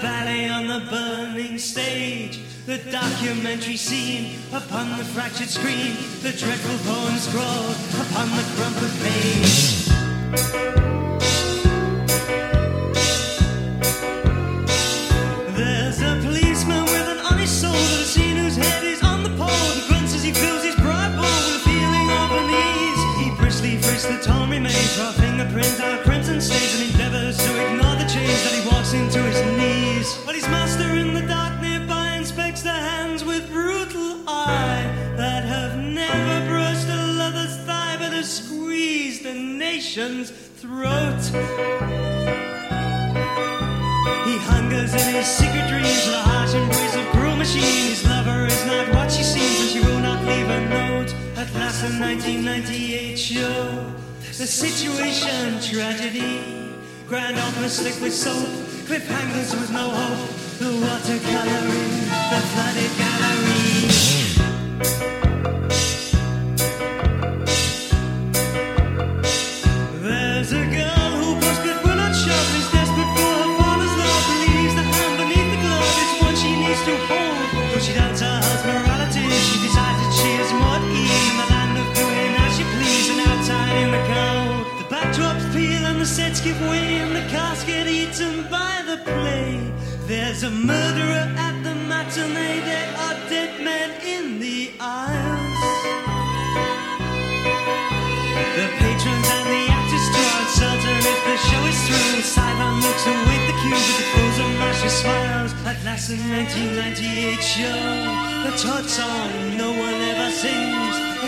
ballet on the burning stage, the documentary scene upon the fractured screen, the dreadful poem scrawled upon the crumpled page. There's a policeman with an honest soul that has seen whose head is on the pole. He grunts as he fills his pride bowl with a feeling of unease. He briskly frisks the torn remains, raw fingerprints, our crimson stains, and endeavors knees. But his master in the dark nearby inspects the hands with brutal eye that have never brushed a lover's thigh but have squeezed the nation's throat. He hungers in his secret dreams, the harsh embrace of cruel machine. His lover is not what she seems, and she will not leave a note. At last, the 1998 show, the situation tragedy. Grand opera slick with soap, cliffhangers with no hope. The watercoloring, the flooded gallery. The sets give way and the cast get eaten by the play. There's a murderer at the matinee. There are dead men in the aisles. The patrons and the actors too uncertain if the show is through. Sideline looks await the cue with the frozen masher smiles. At last, the 1998 show, the Todd song no one ever sings.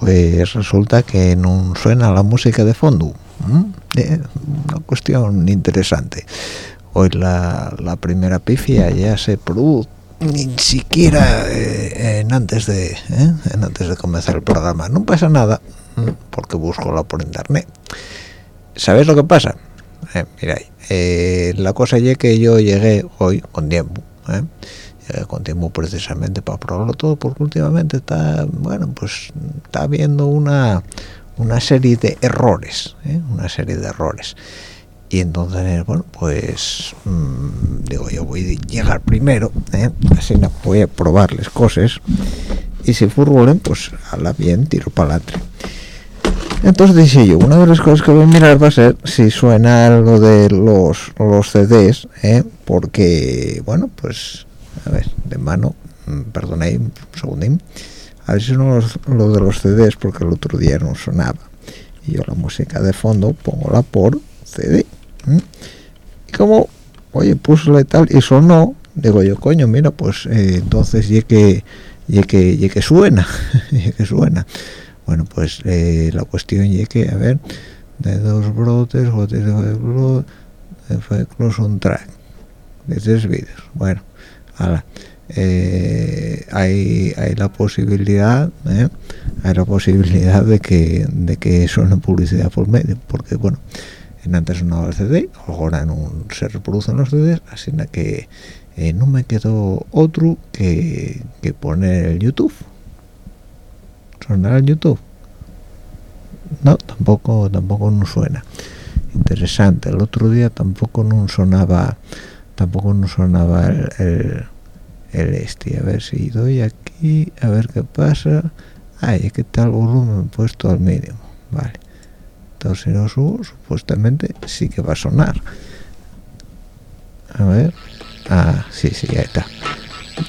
Pues resulta que no suena la música de fondo. ¿m? Eh, una cuestión interesante. Hoy la, la primera pifia ya se produjo ni siquiera eh, en antes de eh, en antes de comenzar el programa. No pasa nada ¿m? porque busco la por internet. ¿Sabéis lo que pasa? Eh, mira, eh, la cosa es que yo llegué hoy con tiempo. ¿Eh? Precisamente para probarlo todo porque últimamente está bueno pues está habiendo una una serie de errores ¿eh? una serie de errores y entonces bueno pues mm, digo yo voy a llegar primero ¿eh? así no voy a probarles cosas y si furbulen pues a la bien tiro para adelante entonces dije yo una de las cosas que voy a mirar va a ser si suena algo de los los CDs ¿eh? porque bueno pues a ver de mano mm, perdonad un segundín. A ver si no los, lo de los CDs porque el otro día no sonaba. Y yo la música de fondo pongo la por CD y como oye puso y tal y sonó digo yo coño mira pues eh, entonces y que y que y que suena y que suena. Bueno pues eh, la cuestión y que a ver de dos brotes gotes de eh, fue close on track de tres vídeos. Bueno ala. Eh, hay hay la posibilidad ¿eh? hay la posibilidad de que de que suene publicidad por medio porque bueno en antes sonaba el CD ahora no se reproducen los CDs así que eh, no me quedó otro que, que poner el YouTube sonará en YouTube no tampoco tampoco no suena interesante el otro día tampoco no sonaba tampoco no sonaba el, el, este. A ver si doy aquí a ver qué pasa. Ay que tal volumen puesto al mínimo vale. Entonces si no subo supuestamente sí que va a sonar. A ver. Ah sí sí ahí está.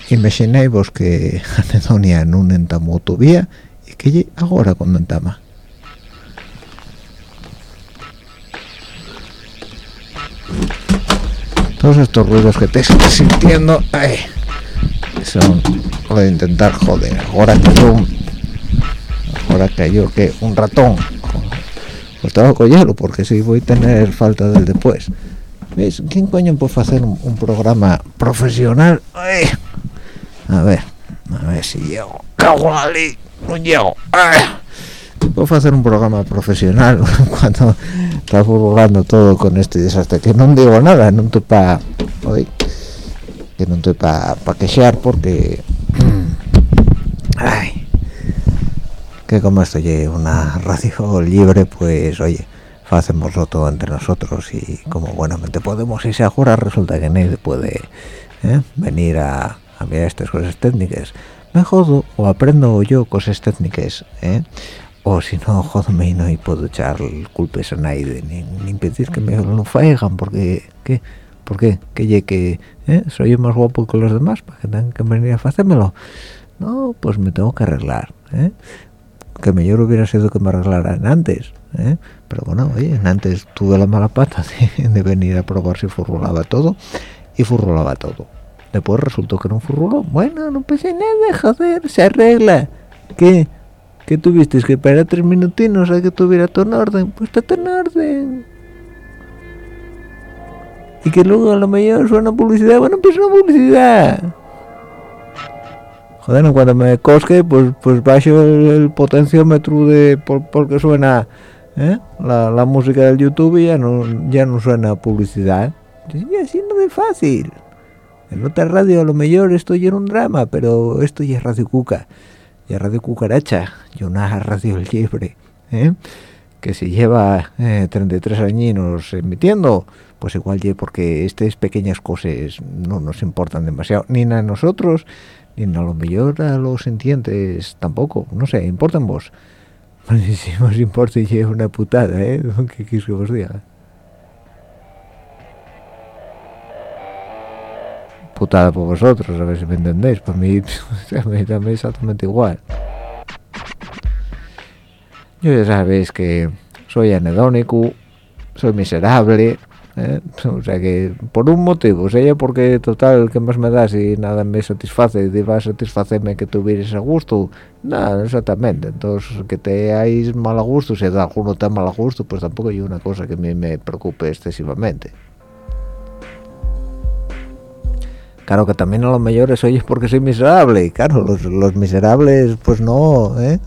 Imagináis vos que anedonia un entamo todavía y que ahora cuando entama todos estos ruidos que te estás sintiendo ay, son voy a intentar joder. Ahora que yo ahora yo que un ratón. Pues tengo que cogerlo porque si voy a tener falta del después. ¿Ves? ¿quién coño puede hacer un, programa profesional ay, a ver a ver si llego. ¡Caguali! no llego puedo hacer un programa profesional cuando está jugando todo con este desastre que no digo nada no estoy para que no estoy para pa porque ay que como esto es una radio libre pues oye hacemoslo todo entre nosotros y como buenamente podemos y se ahora resulta que nadie puede ¿eh? venir a, a mirar estas cosas técnicas me jodo o aprendo yo cosas técnicas ¿eh? O si no jodome y no y puedo echar culpas a nadie ni, impedir que me lo faigan porque ¿qué? ¿por qué? que que ¿eh? soy yo más guapo que los demás para que tengan que venir a hacérmelo no pues me tengo que arreglar ¿eh? que mejor hubiera sido que me arreglaran antes ¿eh? pero bueno oye antes tuve la mala pata de, venir a probar si furrolaba todo y furrolaba todo después resultó que no furroló bueno no pensé nada joder se arregla ¿qué? Que tuviste que esperar tres minutinos a que tuviera todo en orden pues está en orden. Y que luego a lo mejor suena publicidad bueno pues una publicidad. Joder cuando me cosque pues pues bajo el, potenciómetro de por, porque suena ¿eh? la, música del youtube y ya no ya no suena publicidad. Y así no es fácil. En otra radio a lo mejor esto ya era un drama pero esto ya es radio cuca y Radio Cucaracha y una radio libre ¿eh? que se lleva 33 eh, años emitiendo pues igual ya porque estas pequeñas cosas no nos importan demasiado ni a nosotros ni a lo mejor a los sintientes tampoco no sé importan vos si os importa y una putada ¿eh? ¿qué quieres que os diga? Putada por vosotros, a ver si me entendéis. Para mí, también exactamente igual. Yo ya sabéis que soy anedónico, soy miserable, ¿eh? o sea que por un motivo, o sea, porque total, que más me da si nada me satisface, y va a satisfacerme que tuvieras a gusto? Nada, exactamente. Entonces, que te hayáis mal a gusto, si alguno está mal a gusto, pues tampoco hay una cosa que a mí me preocupe excesivamente. Claro que también a los mayores oye porque soy miserable y claro los, miserables pues no ¿eh?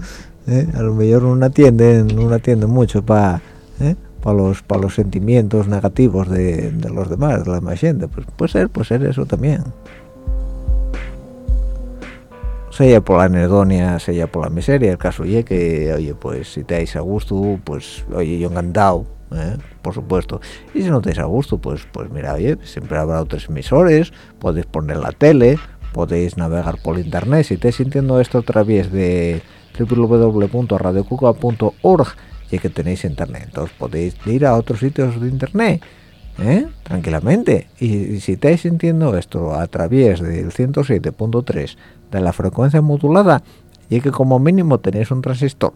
¿Eh? a lo mejor no atienden no atienden mucho para ¿eh? para los para los sentimientos negativos de, los demás de la más gente pues puede ser puede ser eso también sea por la anedonia, sea por la miseria, el caso oye que, oye, pues si te dais a gusto, pues, oye, yo encantado, ¿eh? por supuesto. Y si no te a gusto pues pues mira oye siempre habrá otros emisores podéis poner la tele podéis navegar por internet. Si estáis sintiendo esto a través de www.radiocuca.org y que tenéis internet. Entonces podéis ir a otros sitios de internet ¿eh? tranquilamente. Y, si estáis sintiendo esto a través del 107.3 de la frecuencia modulada y que como mínimo tenéis un transistor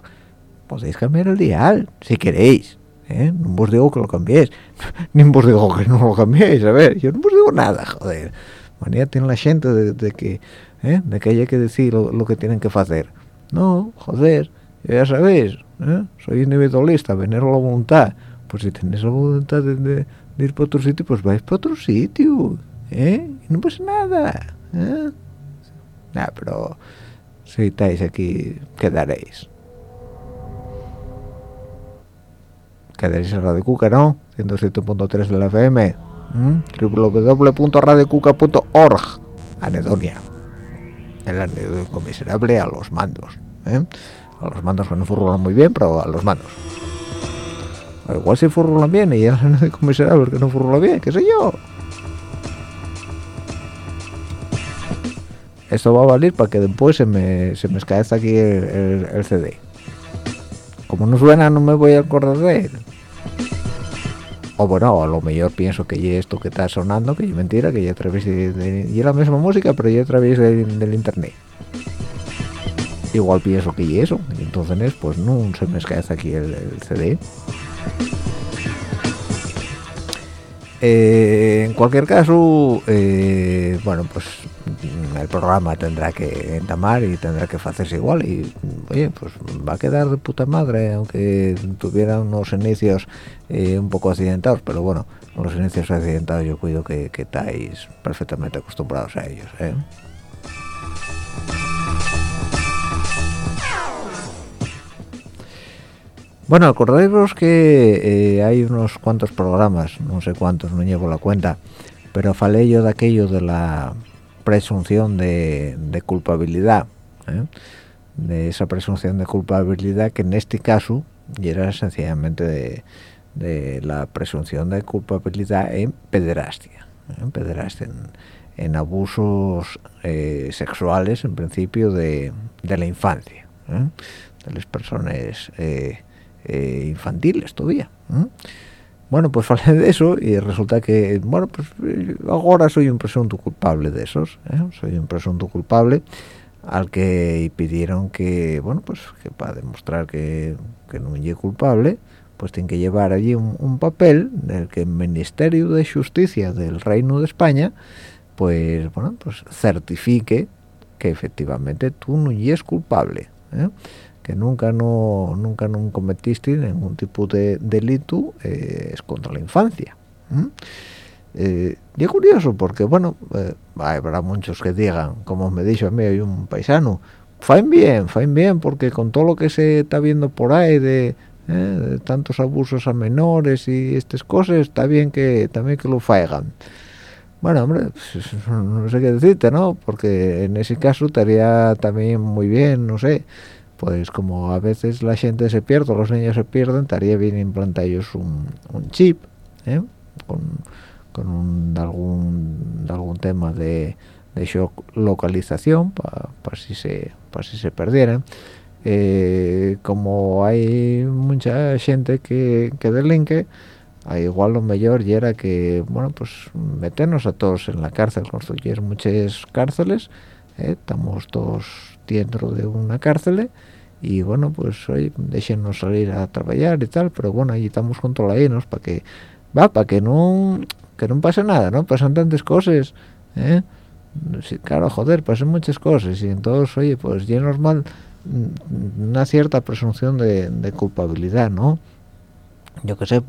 podéis cambiar el dial si queréis ¿eh? no os digo que lo cambiéis ni os digo que no lo cambiéis a ver yo no os digo nada joder manía tiene la gente de, que ¿eh? de que haya que decir lo, que tienen que hacer no joder ya sabéis ¿eh? soy individualista venir a la voluntad pues si tenéis la voluntad de, ir para otro sitio pues vais para otro sitio ¿eh? y no pasa nada ¿eh? Nah, pero si estáis aquí quedaréis quedaréis en Radio Cuca, ¿no? 107.3 de la FM www.radiocuca.org Anedonia. El anedónico miserable a los mandos ¿eh? a los mandos que no furrulan muy bien pero a los mandos. Igual si furrulan bien y ya no miserable que no furrula bien qué sé yo. Esto va a valer para que después se me, se me aquí el, CD como no suena no me voy a acordar de él o bueno, a lo mejor pienso que esto que está sonando, que es mentira, que ya a través de, y la misma música, pero ya a través del internet. Igual pienso que y eso, entonces pues no se me escaece aquí el, CD. Eh, en cualquier caso, eh, bueno, pues el programa tendrá que entamar y tendrá que hacerse igual y oye pues va a quedar de puta madre aunque tuviera unos inicios eh, un poco accidentados pero bueno los inicios accidentados yo cuido que, estáis perfectamente acostumbrados a ellos ¿eh? Bueno, acordaros que eh, hay unos cuantos programas, no sé cuántos, no llevo la cuenta, pero falé yo de aquello de la presunción de, culpabilidad. De esa presunción de culpabilidad que en este caso era sencillamente de, la presunción de culpabilidad en pederastia ¿eh? en pederastia en, abusos eh, sexuales en principio de, la infancia de las personas infantiles todavía bueno, pues falé de eso y resulta que, bueno, pues ahora soy un presunto culpable de esos, ¿eh? soy un presunto culpable al que pidieron que, bueno, pues que para demostrar que, que no es culpable, pues tiene que llevar allí un, papel en el que el Ministerio de Justicia del Reino de España, pues, bueno, pues certifique que efectivamente tú no eres culpable. ¿eh? que nunca no nunca no cometiste ningún tipo de delito eh, es contra la infancia eh, y es curioso porque bueno eh, habrá muchos que digan como me dicho a mí hay un paisano faen bien faen bien porque con todo lo que se está viendo por ahí de, tantos abusos a menores y estas cosas está bien que también que lo faigan bueno, hombre, pues, no sé qué decirte, ¿no? Porque en ese caso estaría también muy bien, no sé, pues como a veces la gente se pierde, los niños se pierden, estaría bien implantarlos un, un chip, ¿eh? con, con un, algún, algún tema de, de shock localización, para si se para si se perdieran. Eh, como hay mucha gente que, que delinque, igual lo mejor y era que, bueno, pues meternos a todos en la cárcel, construir muchas cárceles, ¿eh? estamos todos dentro de una cárcel y bueno pues hoy déjenos salir a trabajar y tal pero bueno ahí estamos controlados para que va para que no que no pase nada no pasan tantas cosas ¿eh? claro joder pasan muchas cosas y entonces oye pues ya es normal mm, una cierta presunción de, culpabilidad no yo qué sé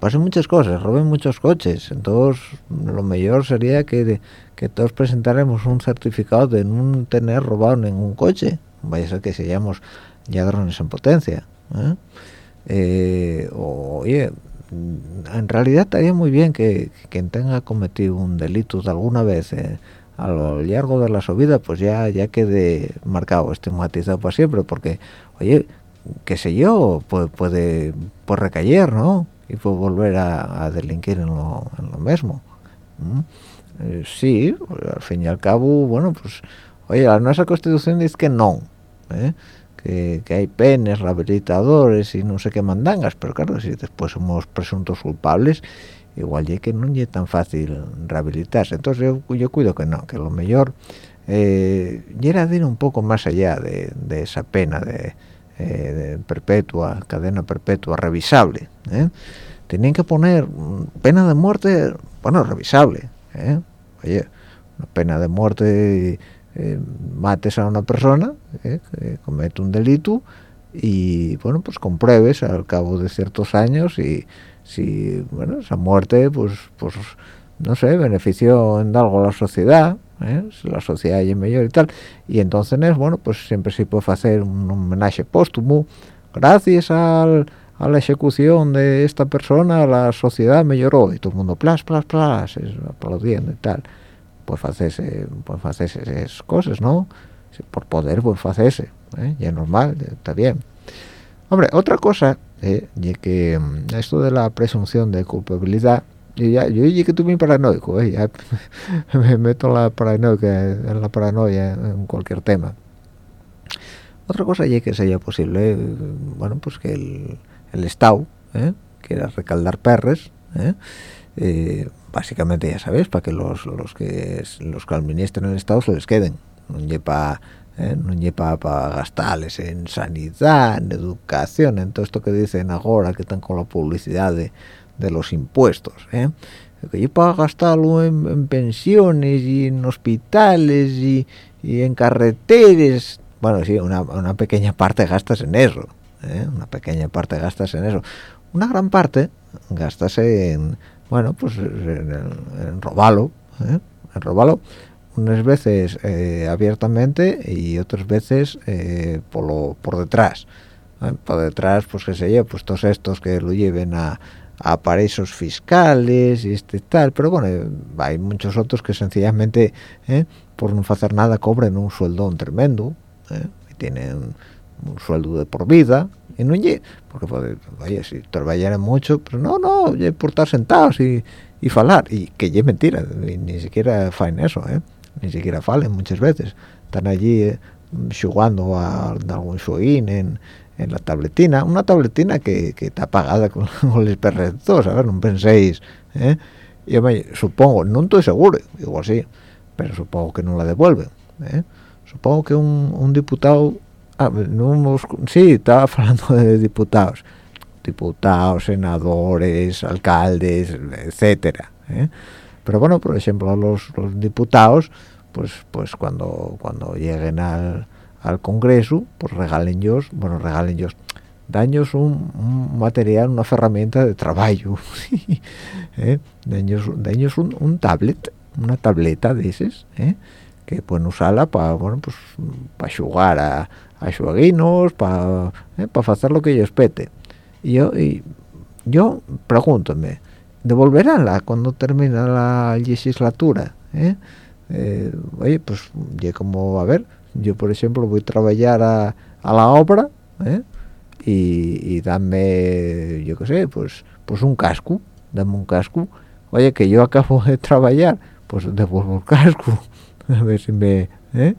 pasan muchas cosas roben muchos coches entonces lo mejor sería que que todos presentáramos un certificado de no tener robado ningún coche vaya a ser que seamos ladrones en potencia ¿eh? Eh, oye en realidad estaría muy bien que, quien tenga cometido un delito de alguna vez eh, a lo largo de la su vida pues ya ya quede marcado estigmatizado para siempre porque oye qué sé yo puede puede, recaer no y puede volver a, delinquir en lo, mismo sí al fin y al cabo bueno pues oye la nuestra constitución dice que no ¿eh? Que, hay penes, rehabilitadores y no sé qué mandangas, pero claro, si después somos presuntos culpables, igual ya que no es tan fácil rehabilitarse. Entonces yo, cuido que no, que lo mejor eh, era de ir un poco más allá de, esa pena de, eh, perpetua, cadena perpetua revisable. ¿eh? Tenían que poner pena de muerte, bueno, revisable. Oye, una pena de muerte eh, mates a una persona eh, que comete un delito y bueno pues compruebes al cabo de ciertos años y si bueno esa muerte pues pues no sé benefició en algo a la sociedad ¿eh? si la sociedad es mejor y tal y entonces bueno pues siempre se puede hacer un homenaje póstumo gracias al, a la ejecución de esta persona la sociedad mejoró y todo el mundo plas plas plas aplaudiendo y tal pues hacerse pues hacerse esas cosas no por poder pues hacerse ¿eh? ya normal está bien hombre otra cosa ¿eh? y que mm, esto de la presunción de culpabilidad yo ya yo dije que tuve paranoico ¿eh? ya me meto en la paranoia en la paranoia en cualquier tema otra cosa ya que sea posible bueno pues que el, el Estado ¿eh? quiera recaldar perres ¿eh? Básicamente ya sabéis para que los, los que los que administran el Estado se les queden no lleva eh, no lleva para gastarles en sanidad en educación en todo esto que dicen ahora que están con la publicidad de, de los impuestos ¿eh? que yo para gastarlo en, pensiones y en hospitales y, y en carreteras bueno sí una, una, pequeña parte gastas en eso ¿eh? una pequeña parte gastas en eso una gran parte gastas en bueno pues en, en robalo ¿eh? en robalo unas veces eh, abiertamente y otras veces eh, por lo, por detrás ¿eh? por detrás pues que sé yo pues todos estos que lo lleven a, a paraísos fiscales y este tal pero bueno hay muchos otros que sencillamente por no hacer nada cobren un sueldo tremendo y tienen un sueldo de por vida y no porque pues, oye si trabajaran mucho pero no no por estar sentados y, y falar y que es mentira ni, siquiera faen eso ¿eh? ni siquiera falen muchas veces están allí eh, jugando a, algún jueguín en, en la tabletina una tabletina que, que está pagada con, con los perretos a ver no penséis ¿eh? yo me, supongo no estoy seguro igual sí pero supongo que no la devuelven ¿eh? supongo que un, un diputado ah, no, sí estaba hablando de diputados diputados senadores alcaldes etcétera ¿eh? pero bueno por ejemplo los, los, diputados pues pues cuando cuando lleguen al, al Congreso pues regalen ellos bueno regalen ellos daños un, un, material una herramienta de trabajo ¿eh? daños daños un, un, tablet una tableta de esas ¿eh? que pueden usarla para bueno pues para jugar a, a jueguinos para ¿eh? para hacer lo que ellos pete y yo y yo pregúntame devolveránla cuando termina la legislatura ¿eh? Eh, oye pues ya como a ver yo por ejemplo voy a trabajar a, a la obra ¿eh? y, y, dame yo qué sé pues pues un casco dame un casco oye que yo acabo de trabajar pues devuelvo el casco a ver si me ¿eh?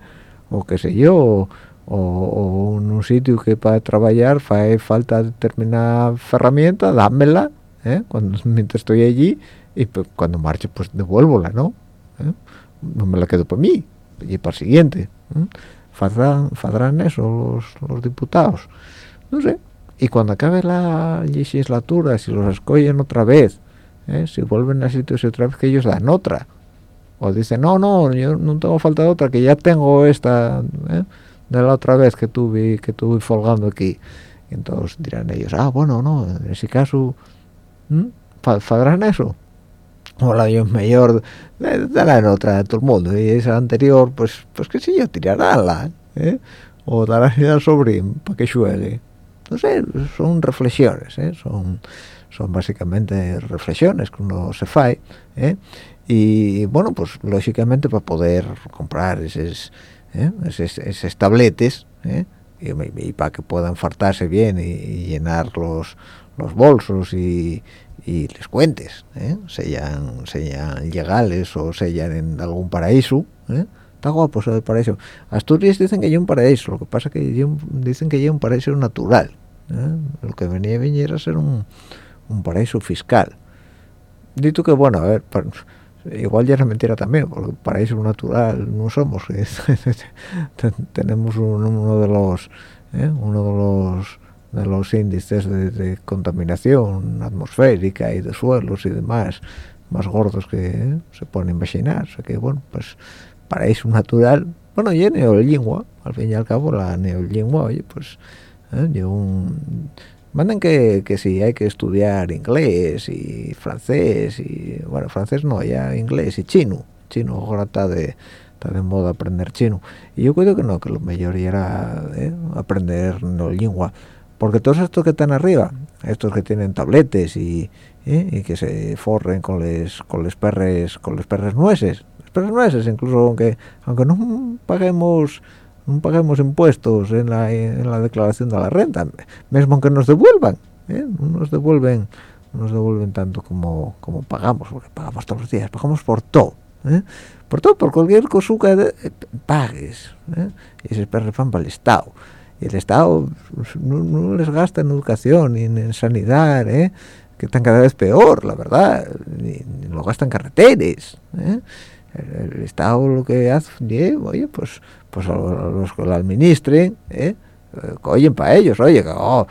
o qué sé yo o, o, un sitio que para trabajar fa falta determinada herramienta dámela ¿eh? cuando mientras estoy allí y pues, cuando marche pues devuélvola no ¿Eh? no me la quedo para mí y para el siguiente ¿eh? ¿Fadrán, eso los, los, diputados no sé y cuando acabe la legislatura si los escogen otra vez ¿eh? si vuelven a sitios otra vez que ellos dan otra o dicen no no yo no tengo falta de otra que ya tengo esta ¿eh? De la otra vez que tuve que tuve folgando aquí entonces dirán ellos ah bueno no en ese caso. ¿Fadrán eso? O la yo mayor, dará en otra de todo el mundo. Y esa anterior, pues, pues que si yo, tirará ¿eh? O dará al sobrín para que juegue. No sé, son reflexiones, ¿eh? Son, son básicamente reflexiones que uno se fae, ¿eh? Y bueno, pues lógicamente para poder comprar esos, ¿eh? esos, tabletes, ¿eh? y, para que puedan fartarse bien y llenar los los bolsos y, y les cuentes, ¿eh? sean legales o sean en algún paraíso, ¿eh? está guapo eso del paraíso. Asturias dicen que hay un paraíso, lo que pasa que dicen que hay un paraíso natural, ¿eh? lo que venía a venir a ser un, un paraíso fiscal. Dito que bueno, a ver, igual ya es mentira también, porque paraíso natural no somos, tenemos uno de los, ¿eh? uno de los de los índices de, contaminación atmosférica y de suelos y demás más gordos que ¿eh? se pueden imaginar. O que, bueno, pues paraíso natural, bueno, y neolingua, al fin y al cabo la neolingua, oye, pues, ¿eh? un... Mandan que, que sí, hay que estudiar inglés y francés y, bueno, francés no, ya inglés y chino. Chino ahora está de, está de moda aprender chino. Y yo creo que no, que lo mejor era ¿eh? aprender neolingua porque todos estos que están arriba estos que tienen tabletes y, ¿eh? y que se forren con les con les perres con les perres nueces perres nueces incluso aunque aunque no paguemos no paguemos impuestos en la, en la declaración de la renta mismo que nos devuelvan ¿eh? no nos devuelven nos devuelven tanto como como pagamos porque pagamos todos los días pagamos por todo ¿eh? por todo por cualquier cosa que pagues ¿eh? y ese perro van para el estado y el estado no, les gasta en educación ni en sanidad ¿eh? que están cada vez peor la verdad ni, lo gastan carreteres ¿eh? el, estado lo que hace oye pues pues a los que lo administren ¿eh? oye para ellos oye oh,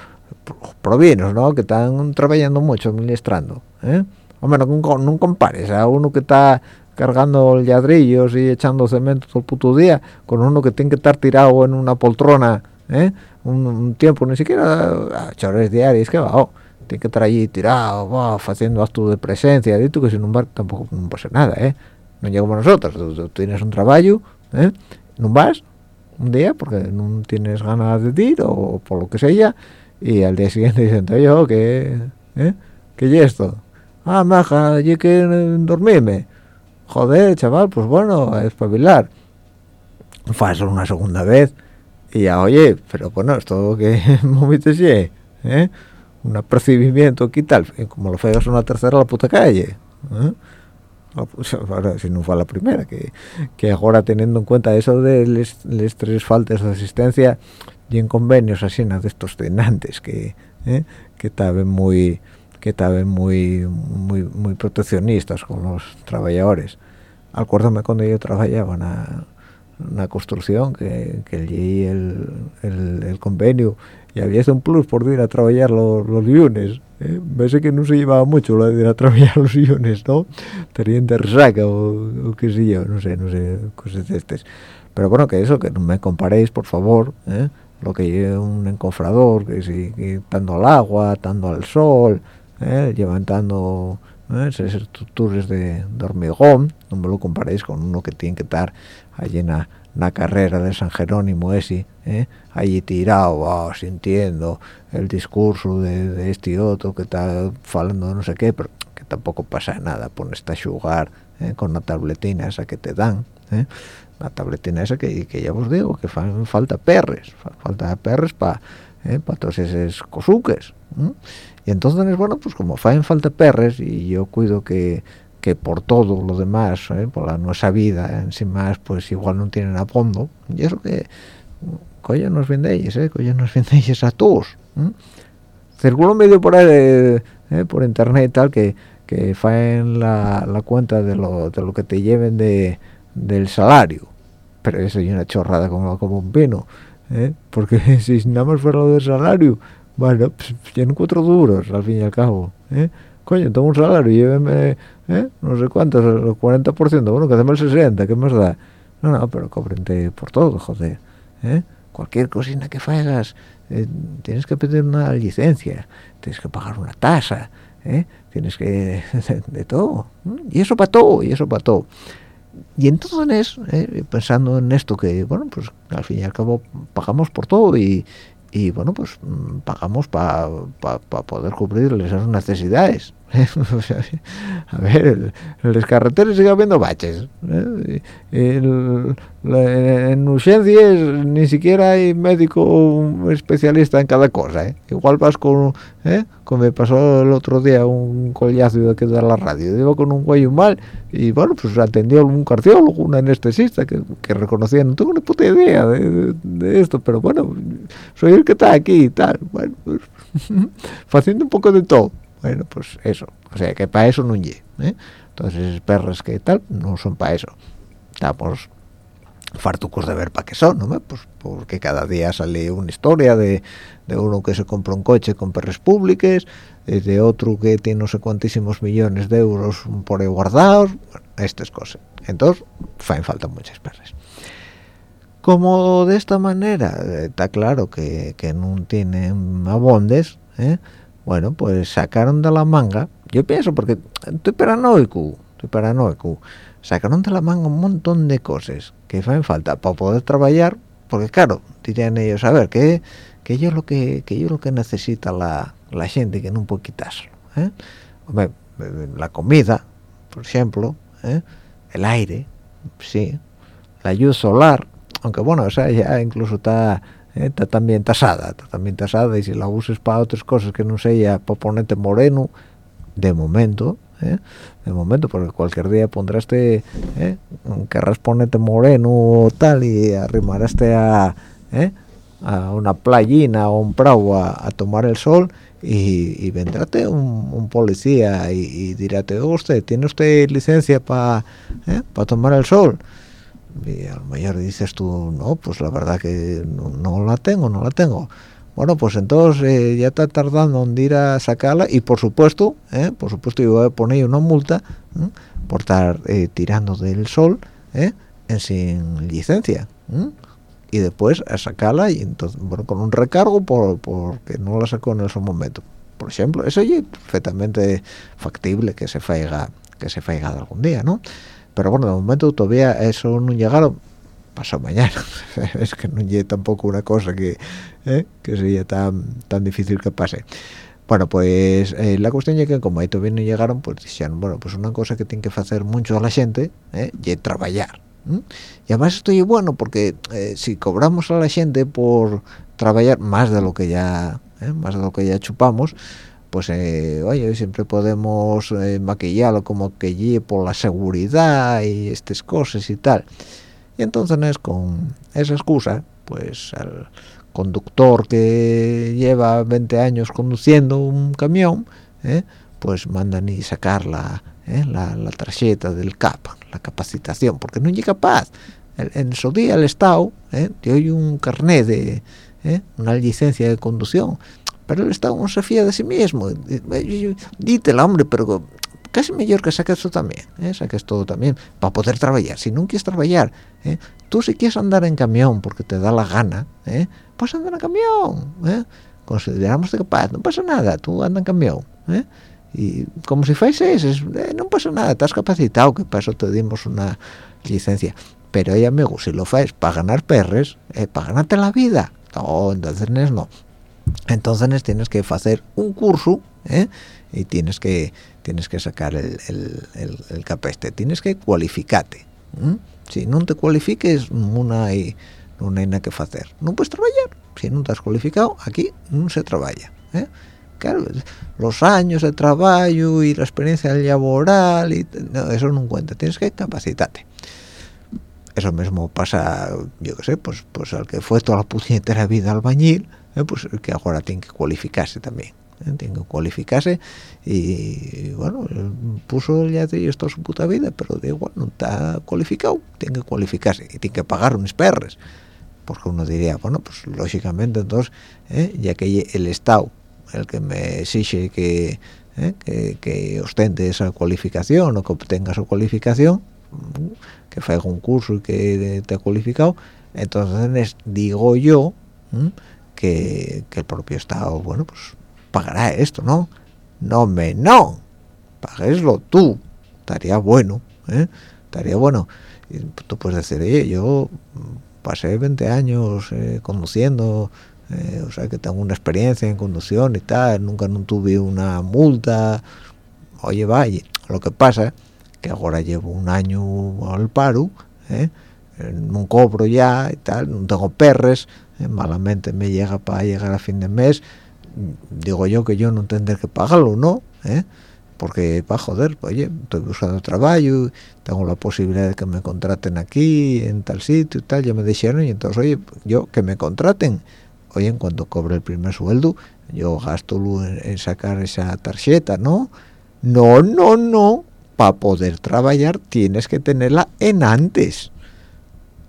provinos no que están trabajando mucho administrando ¿eh? hombre no, no compares a uno que está cargando ladrillos y echando cemento todo el puto día con uno que tiene que estar tirado en una poltrona ¿eh? un, tiempo ni siquiera a chores diarios que va oh, tiene que estar allí tirado haciendo acto de presencia y tú que sin un bar tampoco no pasa nada ¿eh? No llegamos nosotros tú, tienes un trabajo ¿eh? no vas un día porque no tienes ganas de ir o por lo que sea y al día siguiente dicen yo que ¿eh? que y esto ah maja allí que dormirme joder, chaval, pues bueno, a espabilar. Fue una segunda vez. Y ya, oye, pero bueno, esto que movites ¿eh? Un apercibimiento aquí tal, como lo feas una tercera la puta calle. ¿eh? Pues, ahora, si no fue la primera, que, que ahora teniendo en cuenta eso de las tres faltas de asistencia y en convenios así, de estos tenantes que, ¿eh? que estaban muy que estaban muy muy muy proteccionistas con los trabajadores. Acuérdame cuando yo trabajaba en una, construcción que, que leí el, el, convenio y había un plus por ir a trabajar los, los lunes ¿eh? que no se llevaba mucho lo de ir a trabajar los lunes no tenían de resaca o, o, qué sé yo no sé no sé cosas de estas pero bueno que eso que no me comparéis por favor ¿eh? lo que lleva un encofrador que si que estando al agua estando al sol ¿eh? levantando ¿eh? esas estructuras de, hormigón no me lo comparéis con uno que tiene que estar allí en la, carrera de San Jerónimo ese ¿eh? allí tirado sintiendo el discurso de, este y otro que está hablando de no sé qué pero que tampoco pasa nada pones a jugar ¿eh? con la tabletina esa que te dan ¿eh? la tabletina esa que, que ya os digo que falta perres falta perres para ¿eh? para todos esos cosuques y entonces bueno pues como faen falta perres y yo cuido que que por todo lo demás ¿eh? por la nuestra vida en sí más pues igual no tienen a fondo y eso que coño nos vendéis eh coño nos vendéis a todos circula un medio por ¿eh? por internet tal que que faen la, la cuenta de lo, de lo que te lleven de del salario pero eso es una chorrada como, como un vino ¿eh? porque si nada más fuera lo del salario bueno pues tienen cuatro duros al fin y al cabo ¿eh? coño tengo un salario lléveme ¿eh? no sé cuántos el 40% bueno que hacemos el 60 ¿qué más da? no no pero cobrente por todo joder ¿eh? cualquier cosina que hagas eh, tienes que pedir una licencia tienes que pagar una tasa tienes que de, todo y eso para todo y eso para todo y entonces pensando en esto que bueno pues al fin y al cabo pagamos por todo y, y bueno pues mm, pagamos para poder cubrir esas necesidades a ver en las carreteras sigue habiendo baches ¿eh? en urgencias ni siquiera hay médico especialista en cada cosa ¿eh? igual vas con ¿eh? como me pasó el otro día un collazo de que da la radio iba con un cuello mal y bueno pues atendió un cardiólogo un anestesista que, que reconocía no tengo ni puta idea de, esto pero bueno soy el que está aquí y tal bueno pues haciendo un poco de todo bueno pues eso o sea que para eso no llegue ¿eh? entonces perros que tal no son para eso estamos fartucos de ver para qué son ¿no? pues porque cada día sale una historia de, de uno que se compra un coche con perres públicas eh, de otro que tiene no sé cuantísimos millones de euros por ahí guardados estas cosas entonces en falta muchas perres como de esta manera eh, está claro que, que no tienen abondes ¿eh? Bueno pues sacaron de la manga yo pienso porque estoy paranoico estoy paranoico sacaron de la manga un montón de cosas que hacen falta para poder trabajar porque claro dirían ellos a ver yo lo que que lo que necesita la, la gente que no puede quitarlo ¿eh? la comida por ejemplo ¿eh? el aire sí la luz solar aunque bueno esa ya incluso está está también tasada está también tasada y si la uses para otras cosas que no sea para ponerte moreno de momento ¿eh? de momento porque cualquier día pondrás-te ¿eh? querrás ponerte moreno o tal y arrimaraste a ¿eh? a una playina o un prau a, tomar el sol y, y vendráte un, policía y, y diráte usted tiene usted licencia para para tomar el sol y a lo mejor dices tú no pues la verdad que no, la tengo no la tengo bueno pues entonces eh, ya está tardando en ir a sacarla y por supuesto eh, por supuesto yo voy a poner una multa por estar eh, tirando del sol en sin licencia y después a sacarla y entonces bueno con un recargo por porque no la sacó en ese momento. Por ejemplo eso es perfectamente factible que se faiga que se faiga algún día no pero bueno de momento todavía eso no llegaron pasó mañana es que no llegue tampoco una cosa que ¿eh? que sería tan tan difícil que pase bueno pues eh, la cuestión es que como ahí todavía no llegaron pues dijeron bueno pues una cosa que tiene que hacer mucho a la gente ¿eh? trabajar y además estoy bueno porque eh, si cobramos a la gente por trabajar más de lo que ya más de lo que ya chupamos pues eh, oye siempre podemos eh, maquillarlo como que lleve por la seguridad y estas cosas y tal. Y entonces con esa excusa pues al conductor que lleva 20 años conduciendo un camión eh, pues mandan y sacar la, la, tarjeta del CAP la capacitación porque no es capaz en su día el Estado dio un carnet de una licencia de conducción pero el Estado no se fía de sí mismo dítela hombre pero casi mejor que saques esto también ¿eh? saques todo también para poder trabajar si no quieres trabajar ¿eh? tú si quieres andar en camión porque te da la gana ¿eh? pues anda en camión ¿eh? consideramos que capaz no pasa nada tú anda en camión ¿eh? y como si fueses eh, no pasa nada estás capacitado que para eso te dimos una licencia pero ella amigo si lo haces para ganar perres para ganarte la vida no entonces no entonces tienes que hacer un curso ¿eh? y tienes que tienes que sacar el, el, capeste. Tienes que cualificarte si no te cualifiques no hay, no hay nada que hacer. No puedes trabajar. Si no has cualificado aquí no se trabaja ¿eh? claro los años de trabajo y la experiencia laboral y eso no cuenta. Tienes que capacitarte. Eso mismo pasa yo qué sé pues pues al que fue toda la puñetera vida albañil eh, pues que ahora tiene que cualificarse también ¿eh? tiene que cualificarse y, bueno puso ya de esto su puta vida pero de igual no está cualificado tiene que cualificarse y tiene que pagar unos perres porque uno diría bueno pues lógicamente entonces ¿eh? ya que el Estado el que me exige que, que, ostente esa cualificación o que obtenga su cualificación que haga un curso y que te ha cualificado entonces digo yo que, el propio Estado, bueno, pues pagará esto, ¿no? No me, no, pagueslo tú, estaría bueno, ¿eh? Estaría bueno. Y tú puedes decir, oye, yo pasé 20 años eh, conduciendo, eh, o sea que tengo una experiencia en conducción y tal, nunca no tuve una multa, oye, vaya, lo que pasa que ahora llevo un año al paro, ¿eh? no cobro ya y tal, no tengo perres, eh, malamente me llega para llegar a fin de mes digo yo que yo no tendré que pagarlo no ¿Eh? porque para joder oye estoy buscando trabajo tengo la posibilidad de que me contraten aquí en tal sitio y tal ya me dijeron y entonces oye yo que me contraten. Oye en cuanto cobre el primer sueldo yo gasto en, sacar esa tarjeta no no no no para poder trabajar tienes que tenerla en antes.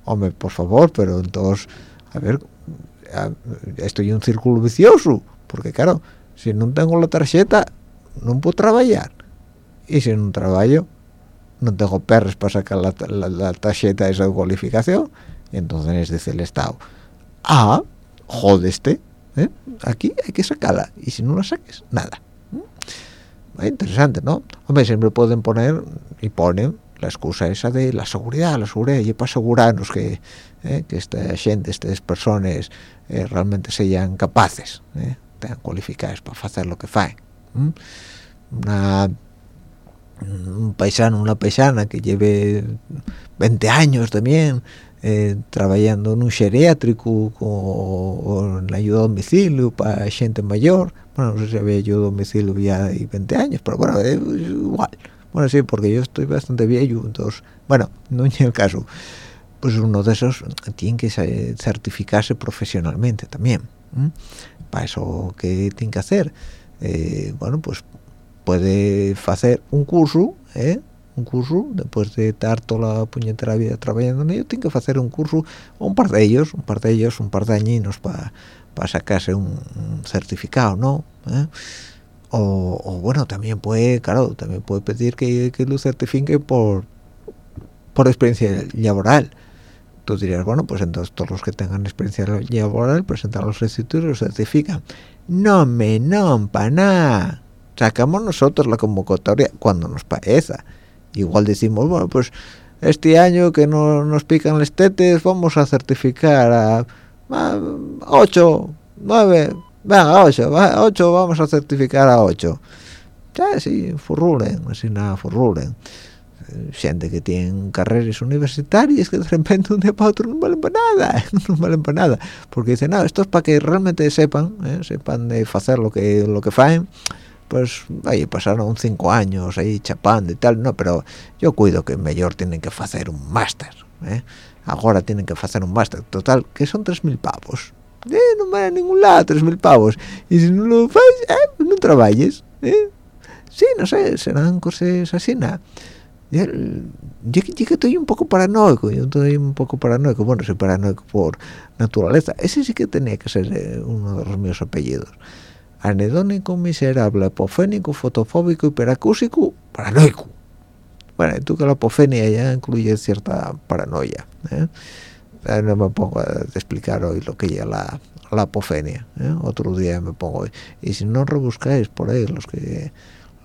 Hombre por favor pero entonces a ver estoy en un círculo vicioso porque claro si no tengo la tarjeta no puedo trabajar y si no trabajo no tengo perros para sacar la, la, tarjeta de esa cualificación entonces dice el Estado ah jodeste ¿eh? aquí hay que sacarla y si no la saques nada ¿Mm? interesante ¿no? hombre siempre pueden poner y ponen la excusa esa de la seguridad, la seguridad, y para asegurarnos que, eh, que esta gente, estas personas eh, realmente sean capaces, eh, tengan cualificadas para hacer lo que faen. Una, un paisano, una paisana que lleve 20 años también eh, trabajando en un geriátrico o, en la ayuda a domicilio para gente mayor bueno no sé si había ayuda a domicilio ya de 20 años pero bueno igual bueno sí porque yo estoy bastante viejo entonces bueno no es el caso pues uno de esos tiene que certificarse profesionalmente también para eso qué tiene que hacer eh, bueno pues puede hacer un curso ¿eh? un curso después de estar toda la puñetera vida trabajando en ello tiene que hacer un curso un par de ellos un par de ellos un par de añinos para sacarse un, certificado no ¿Eh? O, bueno también puede claro también puede pedir que, que lo certifique por por experiencia laboral. Tú dirías bueno pues entonces todos los que tengan experiencia laboral presentan los institutos y los certifican no me no para nada. Sacamos nosotros la convocatoria cuando nos parezca igual decimos bueno pues este año que no nos pican los tetes vamos a certificar a, 8 9 venga 8 8 vamos a certificar a 8 ya sí furrulen así nada furrulen. Gente que tiene carreras universitarias que de repente un día para otro no valen para nada no valen para nada. Porque dicen no esto es para que realmente sepan ¿eh? sepan de hacer lo que lo que faen pues ahí pasaron cinco años ahí chapando y tal, no, pero yo cuido que mejor tienen que hacer un máster, ¿eh? ahora tienen que hacer un máster, total, que son tres mil pavos, eh, no me a ningún lado tres mil pavos, y si no lo haces, eh, pues no trabajes, ¿eh? sí, no sé, serán cosas así, nada. Yo, yo, que estoy un poco paranoico, yo estoy un poco paranoico, bueno, soy paranoico por naturaleza, ese sí que tenía que ser eh, uno de los míos apellidos anedónico, miserable, apofénico, fotofóbico, hiperacúsico, paranoico. Bueno, tú que la apofenia ya incluye cierta paranoia. ¿eh? No me pongo a explicar hoy lo que es la, apofenia. ¿eh? Otro día me pongo. Y si no rebuscáis por ahí los que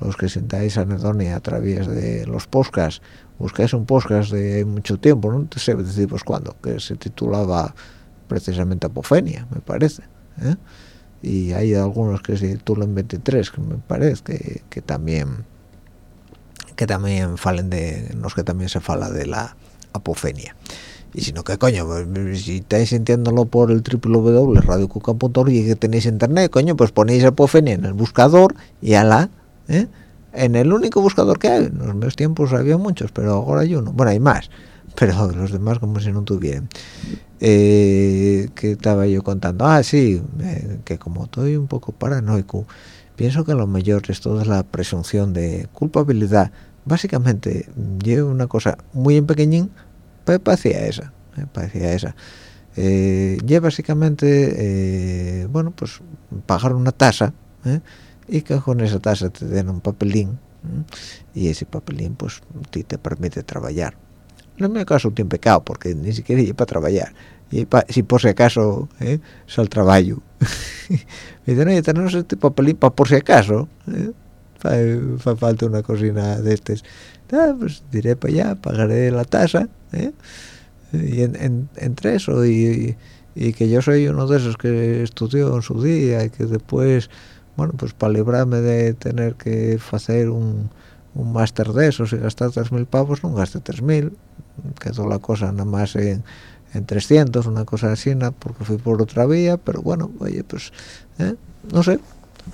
los que sentáis anedonia a través de los podcasts, buscáis un podcast de mucho tiempo, no sé decir pues cuándo, que se titulaba precisamente Apofenia, me parece. ¿eh? y hay algunos que se titulan 23 que me parece que, también que también falen de los que también se fala de la apofenia y si no que coño si estáis sintiéndolo por el www.radiocuca.org y que tenéis internet coño pues ponéis apofenia en el buscador y ala ¿eh? en el único buscador que hay. En los meus tiempos había muchos pero ahora hay uno. Bueno hay más pero los demás como si no tuvieran. Eh, que estaba yo contando ah sí eh, que como estoy un poco paranoico pienso que lo mejor es toda la presunción de culpabilidad. Básicamente llevo una cosa muy en pequeñín pues parecía esa eh, parecía esa eh, básicamente bueno pues pagar una tasa y que con esa tasa te den un papelín y ese papelín pues te permite trabajar no me acaso un pecado porque ni siquiera iba para trabajar y si por si acaso ¿eh? al trabajo me dicen oye tenemos este papelín para por si acaso ¿eh? fa, falta una cocina de estos ah, pues diré para allá pagaré la tasa ¿eh? y en, entre eso y, que yo soy uno de esos que estudió en su día y que después bueno pues para librarme de tener que hacer un, un máster de esos y gastar 3.000 pavos no gaste 3.000 quedó la cosa nada más en, en 300, una cosa así, porque fui por otra vía, pero bueno, oye, pues, ¿eh? no sé,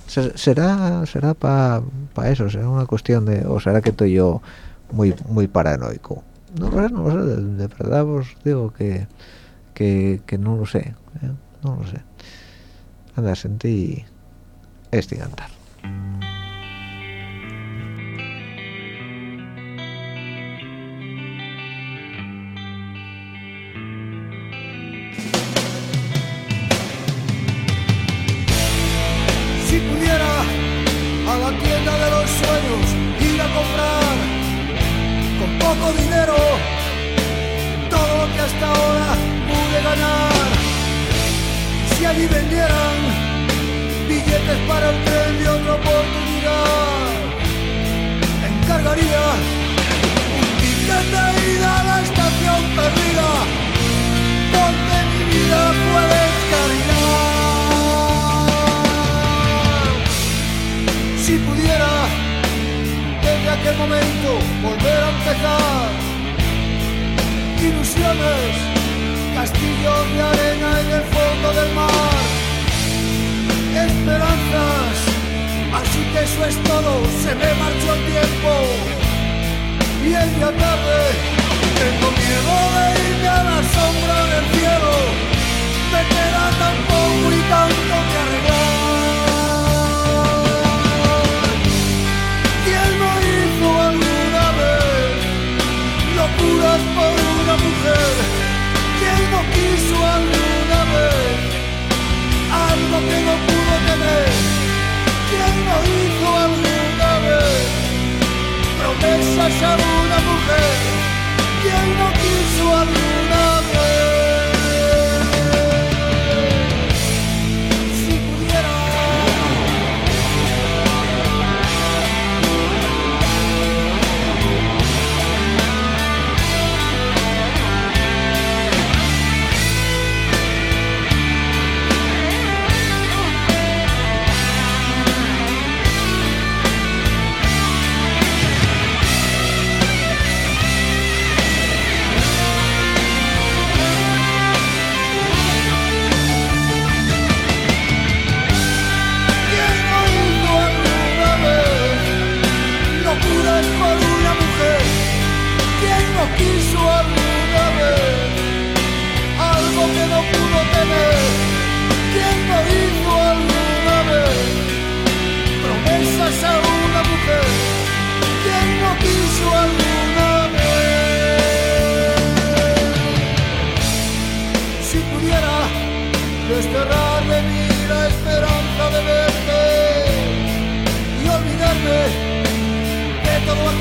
será será para pa eso, será una cuestión de, o será que estoy yo muy muy paranoico. No sé, no sé, de, verdad os digo que, que, que no lo sé, ¿eh? no lo sé. Anda, sentí este cantar. Hasta ahora pude ganar. Si allí vendieran billetes para el tren de otra oportunidad, encargaría un ticket de ida a la estación perdida, donde mi vida puede descargar. Si pudiera desde aquel momento volver a empezar. Ilusiones castillos de arena en el fondo del mar. Esperanzas, así que eso es todo, se me marchó el tiempo. Y el día tarde, tengo miedo de irme a la sombra del cielo. Me queda tan poco y tanto que arreglar. Alguna vez algo que no pudo tener? ¿Quién no hizo alguna vez promesas a una mujer? ¿Quién no quiso alguna vez?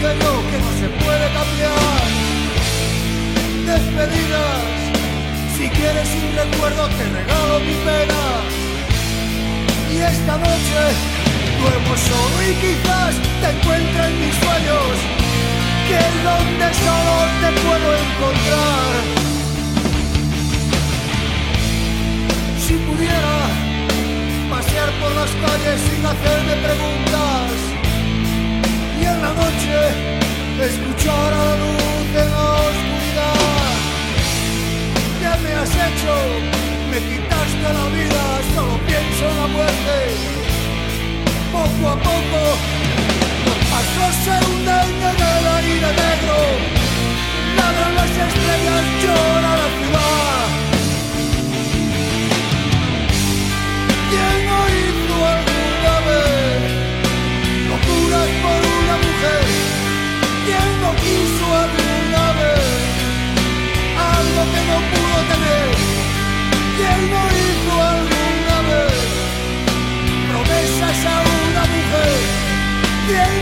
Que no se puede cambiar. Despedidas, si quieres un recuerdo te regalo mi pena. Y esta noche duermo solo y quizás te encuentre en mis sueños, que es donde solo te puedo encontrar. Si pudiera pasear por las calles sin hacerme preguntas en la noche escuchar a la luz de la oscuridad. ¿Qué me has hecho? Me quitaste la vida, solo pienso en la muerte. Poco a poco los pasos se hunden en el aire negro. Ladran las estrellas, llora la ciudad. ¿Quién ¿Quién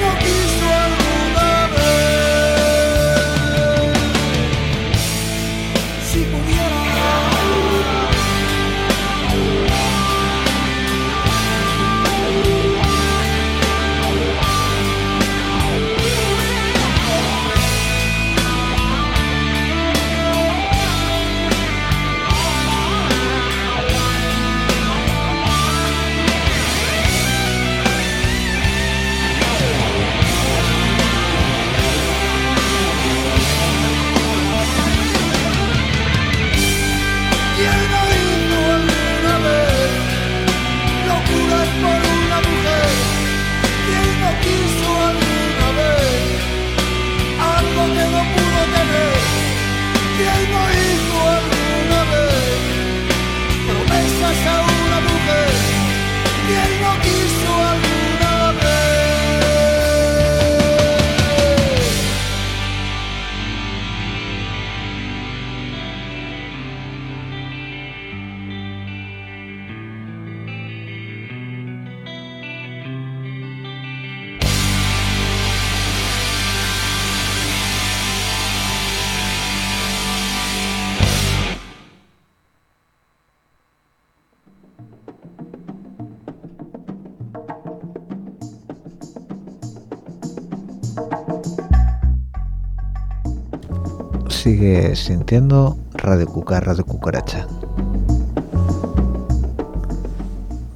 Sintiendo Radio Cuca, Radio Cucaracha.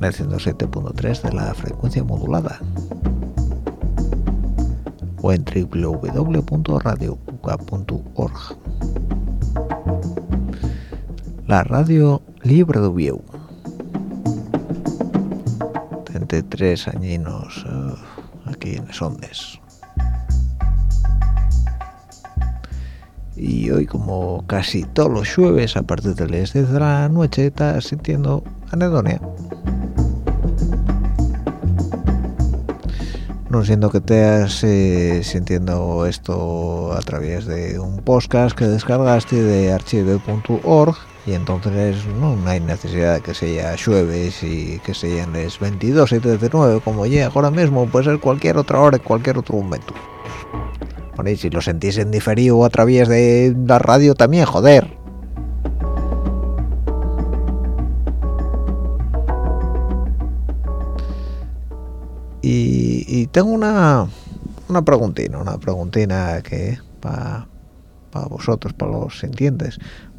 El 107.3 de la frecuencia modulada. O en www.radiocuca.org. la radio libre de Vieu. 33 añinos uh, aquí en Sondes. Y hoy, como casi todos los jueves, a partir de las 10 de la noche, está sintiendo anedonia. no siento que estés eh, sintiendo esto a través de un podcast que descargaste de archive.org y entonces no, hay necesidad de que sea jueves y que sean las 22 y 39 como ya ahora mismo puede ser cualquier otra hora cualquier otro momento bueno, y si lo sentís en diferido a través de la radio también joder. Y, tengo una una preguntina una preguntina que para vosotros para los sintientes.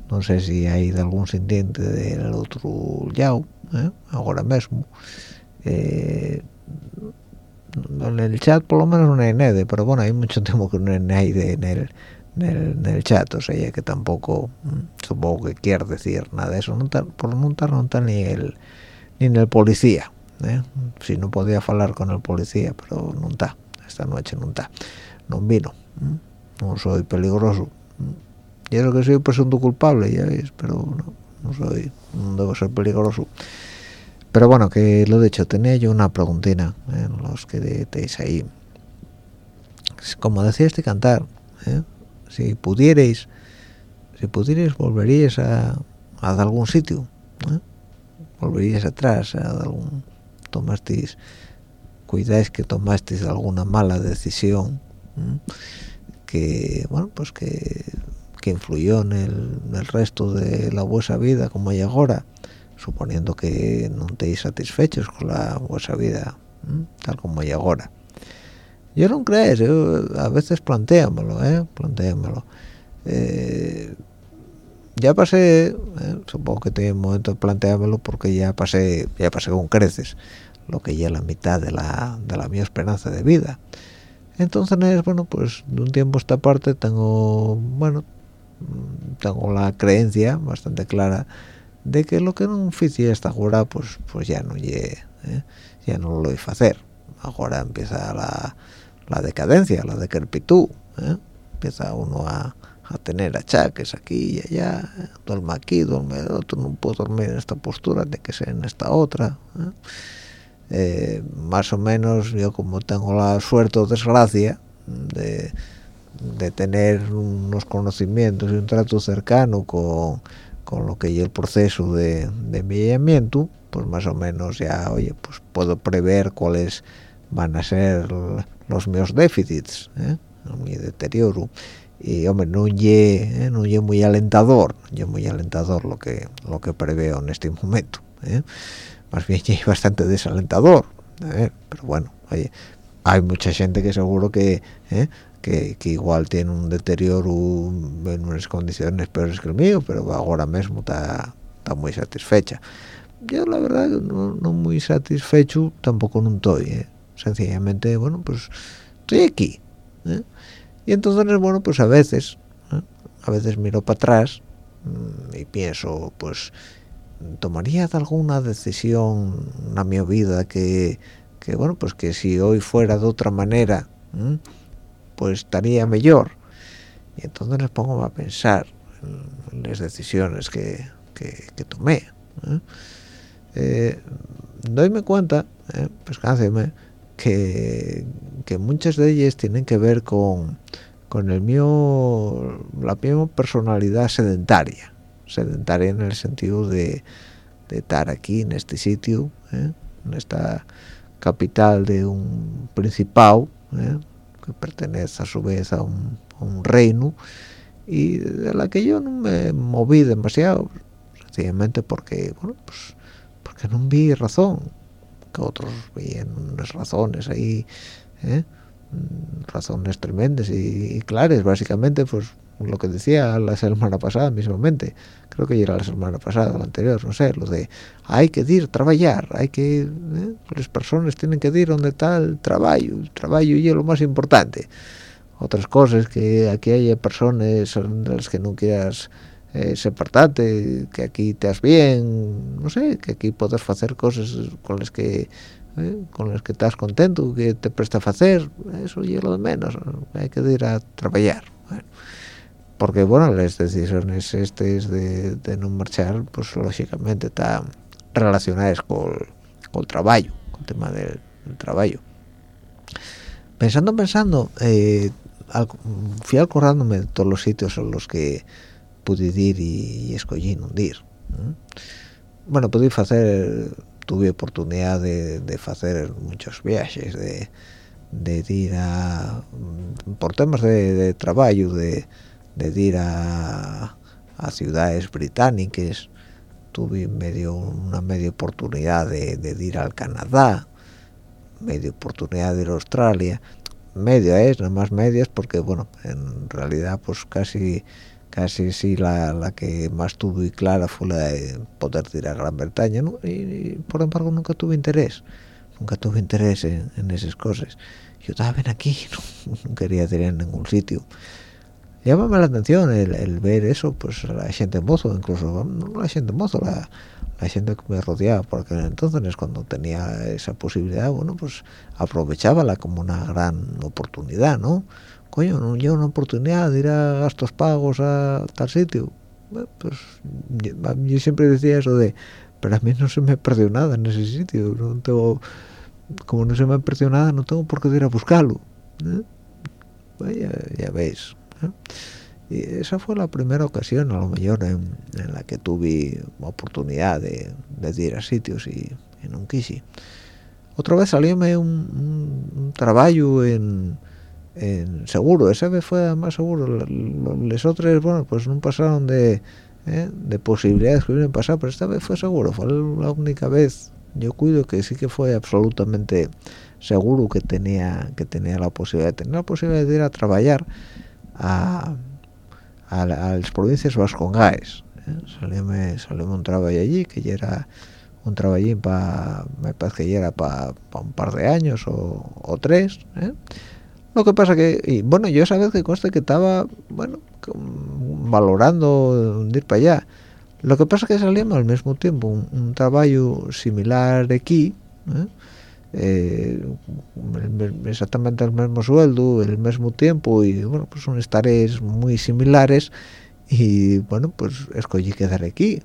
No sé si hay de algún sintiente del otro lado ¿eh? ahora mismo. Eh, en el chat por lo menos no hay nadie pero bueno hay mucho tiempo que no hay nadie en el, en el, chat o sea que tampoco mm, supongo que quiere decir nada de eso no por no está no está ni el ni el policía ¿eh? si no podía hablar con el policía pero no está esta noche no está no vino no soy peligroso y eso que soy presunto culpable ya veis pero no, no soy no debo ser peligroso pero bueno que lo dicho tenía yo una preguntina en los que tenéis ahí como decía este cantar ¿eh? si pudierais si pudierais volveríais a, a algún sitio ¿eh? volveríais atrás a algún tomasteis cuidáis que tomasteis alguna mala decisión que bueno pues que, que influyó en el, resto de la vuestra vida como hay ahora suponiendo que no estéis satisfechos con la vuestra vida tal como hay ahora. Yo no creo a veces planteámelo eh planteámelo eh, ya pasé eh, supongo que tengo un momento de planteármelo porque ya pasé ya pasé con creces lo que ya la mitad de la, de la mi esperanza de vida. Entonces bueno pues de un tiempo esta parte tengo bueno tengo la creencia bastante clara de que lo que no hice esta hora pues pues ya no llegue ¿eh? ya no lo voy a hacer ahora empieza la, la decadencia la decrepitud ¿eh? empieza uno a, a tener achaques aquí y allá duerme aquí duerme el otro no puedo dormir en esta postura de que sea en esta otra ¿eh? Eh, más o menos yo como tengo la suerte o desgracia de, tener unos conocimientos y un trato cercano con, lo que es el proceso de, de envejecimiento pues más o menos ya oye pues puedo prever cuáles van a ser los míos déficits ¿eh? mi deterioro y hombre no ye, ¿eh? no muy alentador yo muy alentador lo que lo que preveo en este momento ¿eh? más bien es bastante desalentador ¿eh? pero bueno oye hay mucha gente que seguro que, ¿eh? que, igual tiene un deterioro en unas condiciones peores que el mío pero ahora mismo está muy satisfecha yo la verdad no, no muy satisfecho tampoco no estoy ¿eh? sencillamente bueno pues estoy aquí y entonces bueno pues a veces a veces miro para atrás mm, y pienso pues tomaría alguna decisión en mi vida que, que, bueno pues que si hoy fuera de otra manera pues estaría mejor y entonces me pongo a pensar en las decisiones que, que, tomé eh, doyme cuenta eh, pues que, que muchas de ellas tienen que ver con con el mío la mi personalidad sedentaria sedentaria en el sentido de, estar aquí en este sitio, ¿eh? en esta capital de un principado, ¿eh? Que pertenece a su vez a un, reino, y de la que yo no me moví demasiado, sencillamente porque, bueno, pues porque no vi razón, que otros veían unas razones ahí, ¿eh? razones tremendas y, y claras, básicamente, pues lo que decía la semana pasada mismamente creo que era la semana pasada la anterior no sé lo de hay que ir trabajar hay que ¿eh? las personas tienen que ir donde está el trabajo el trabajo y es lo más importante otras cosas que aquí hay personas de las que no quieras eh, separate, que aquí te has bien, no sé, que aquí puedes hacer cosas con las que eh, con las que estás contento, que te presta a hacer, eso y lo de menos, hay que ir a trabajar. Porque bueno, las decisiones estas de, de no marchar, pues lógicamente están relacionadas con, con el trabajo, con el tema del, trabajo. Pensando, pensando, eh, fui acordándome de todos los sitios en los que pude ir y, escogí no ir. Bueno, pude hacer, tuve oportunidad de, de hacer muchos viajes, de, de ir a, por temas de, trabajo, de, de ir a, a ciudades británicas, tuve medio una media oportunidad de, de, ir al Canadá, media oportunidad de ir a Australia, media es, nada más medias, porque bueno, en realidad pues casi casi sí la, la que más tuve clara fue la de poder ir a Gran Bretaña, ¿no? y, por embargo nunca tuve interés, nunca tuve interés en, esas cosas. Yo estaba bien aquí, no, quería ir en ningún sitio. Llámame la atención el, ver eso, pues la gente mozo, incluso, no la gente mozo, la, la gente que me rodeaba, porque entonces cuando tenía esa posibilidad, bueno, pues aprovechábala como una gran oportunidad, ¿no? coño, no lleva una oportunidad de ir a gastos pagos a tal sitio. pues yo, siempre decía eso de, pero a mí no se me perdió nada en ese sitio, no tengo, como no se me perdió nada, no tengo por qué ir a buscarlo. ¿eh? ya, veis. Y esa fue la primera ocasión, a lo mejor, en, la que tuve oportunidad de, ir a sitios y, no quise. Otra vez salióme un, un trabajo en seguro, esa vez fue más seguro, los otros, bueno, pues no pasaron de, ¿eh? de posibilidades que hubieran pasado, pero esta vez fue seguro, fue la única vez, yo cuido que sí que fue absolutamente seguro que tenía que tenía la posibilidad, tener la posibilidad de ir a trabajar a, a, las provincias vascongaes, ¿eh? salió un trabajo allí, que ya era un trabajín para, me parece que ya era para un par de años o, o tres, ¿eh? Lo que pasa que, y bueno, yo esa vez que conste que estaba, bueno, valorando ir para allá. Lo que pasa que salíamos al mismo tiempo un, trabajo similar aquí, ¿eh? Eh, exactamente el mismo sueldo, el mismo tiempo y bueno, pues son tareas muy similares y bueno, pues escogí quedar aquí.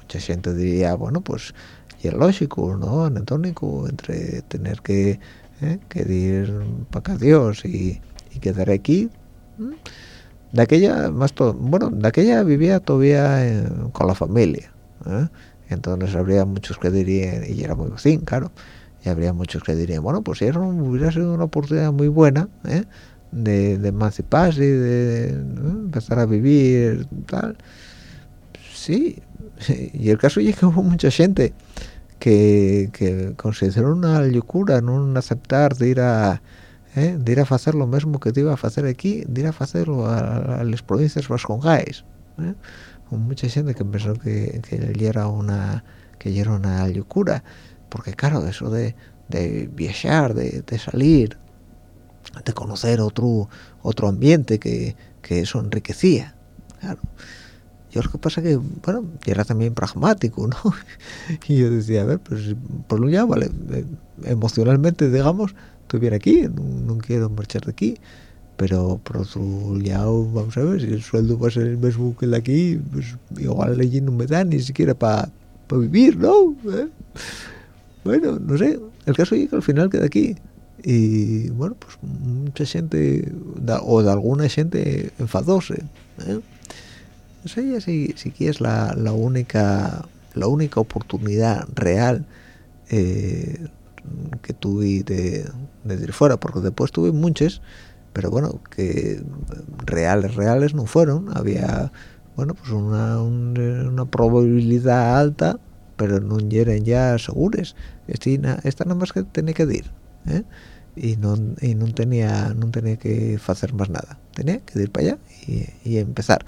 Mucha gente diría, bueno, pues y es lógico, ¿no? Anatónico, entre tener que ¿eh? que ir para Dios y, quedar aquí de aquella más todo bueno de aquella vivía todavía con la familia ¿eh? entonces habría muchos que dirían y era muy vecino claro y habría muchos que dirían bueno pues era, hubiera sido una oportunidad muy buena ¿eh? de, de, emanciparse de empezar a vivir tal sí y el caso es que hubo mucha gente que, que consideró una locura no aceptar de ir a eh, de ir a hacer lo mismo que te iba a hacer aquí de ir a hacerlo a, las provincias vascongaes ¿eh? mucha gente que pensó que, que era una que era una locura porque claro eso de, de viajar de, de salir de conocer otro otro ambiente que, que eso enriquecía claro yo lo que pasa que, bueno, yo era también pragmático, ¿no? y yo decía, a ver, pues por un lado, vale, eh, emocionalmente, digamos, estuviera aquí, no, quiero marchar de aquí, pero por otro lado, vamos a ver, si el sueldo va a ser el mismo que el de aquí, pues igual allí no me da ni siquiera para vivir, ¿no? ¿Eh? Bueno, no sé, el caso es que al final queda aquí. Y bueno, pues mucha gente, o de alguna gente enfadóse, ¿eh? no sé si, si es la, la, única la única oportunidad real eh, que tuve de, de ir fuera porque después tuve muchas pero bueno que reales reales no fueron había bueno pues una, una probabilidad alta pero no eran ya seguras esta, esta nada más que tenía que ir ¿eh? y no y no tenía no tenía que hacer más nada tenía que ir para allá y, y empezar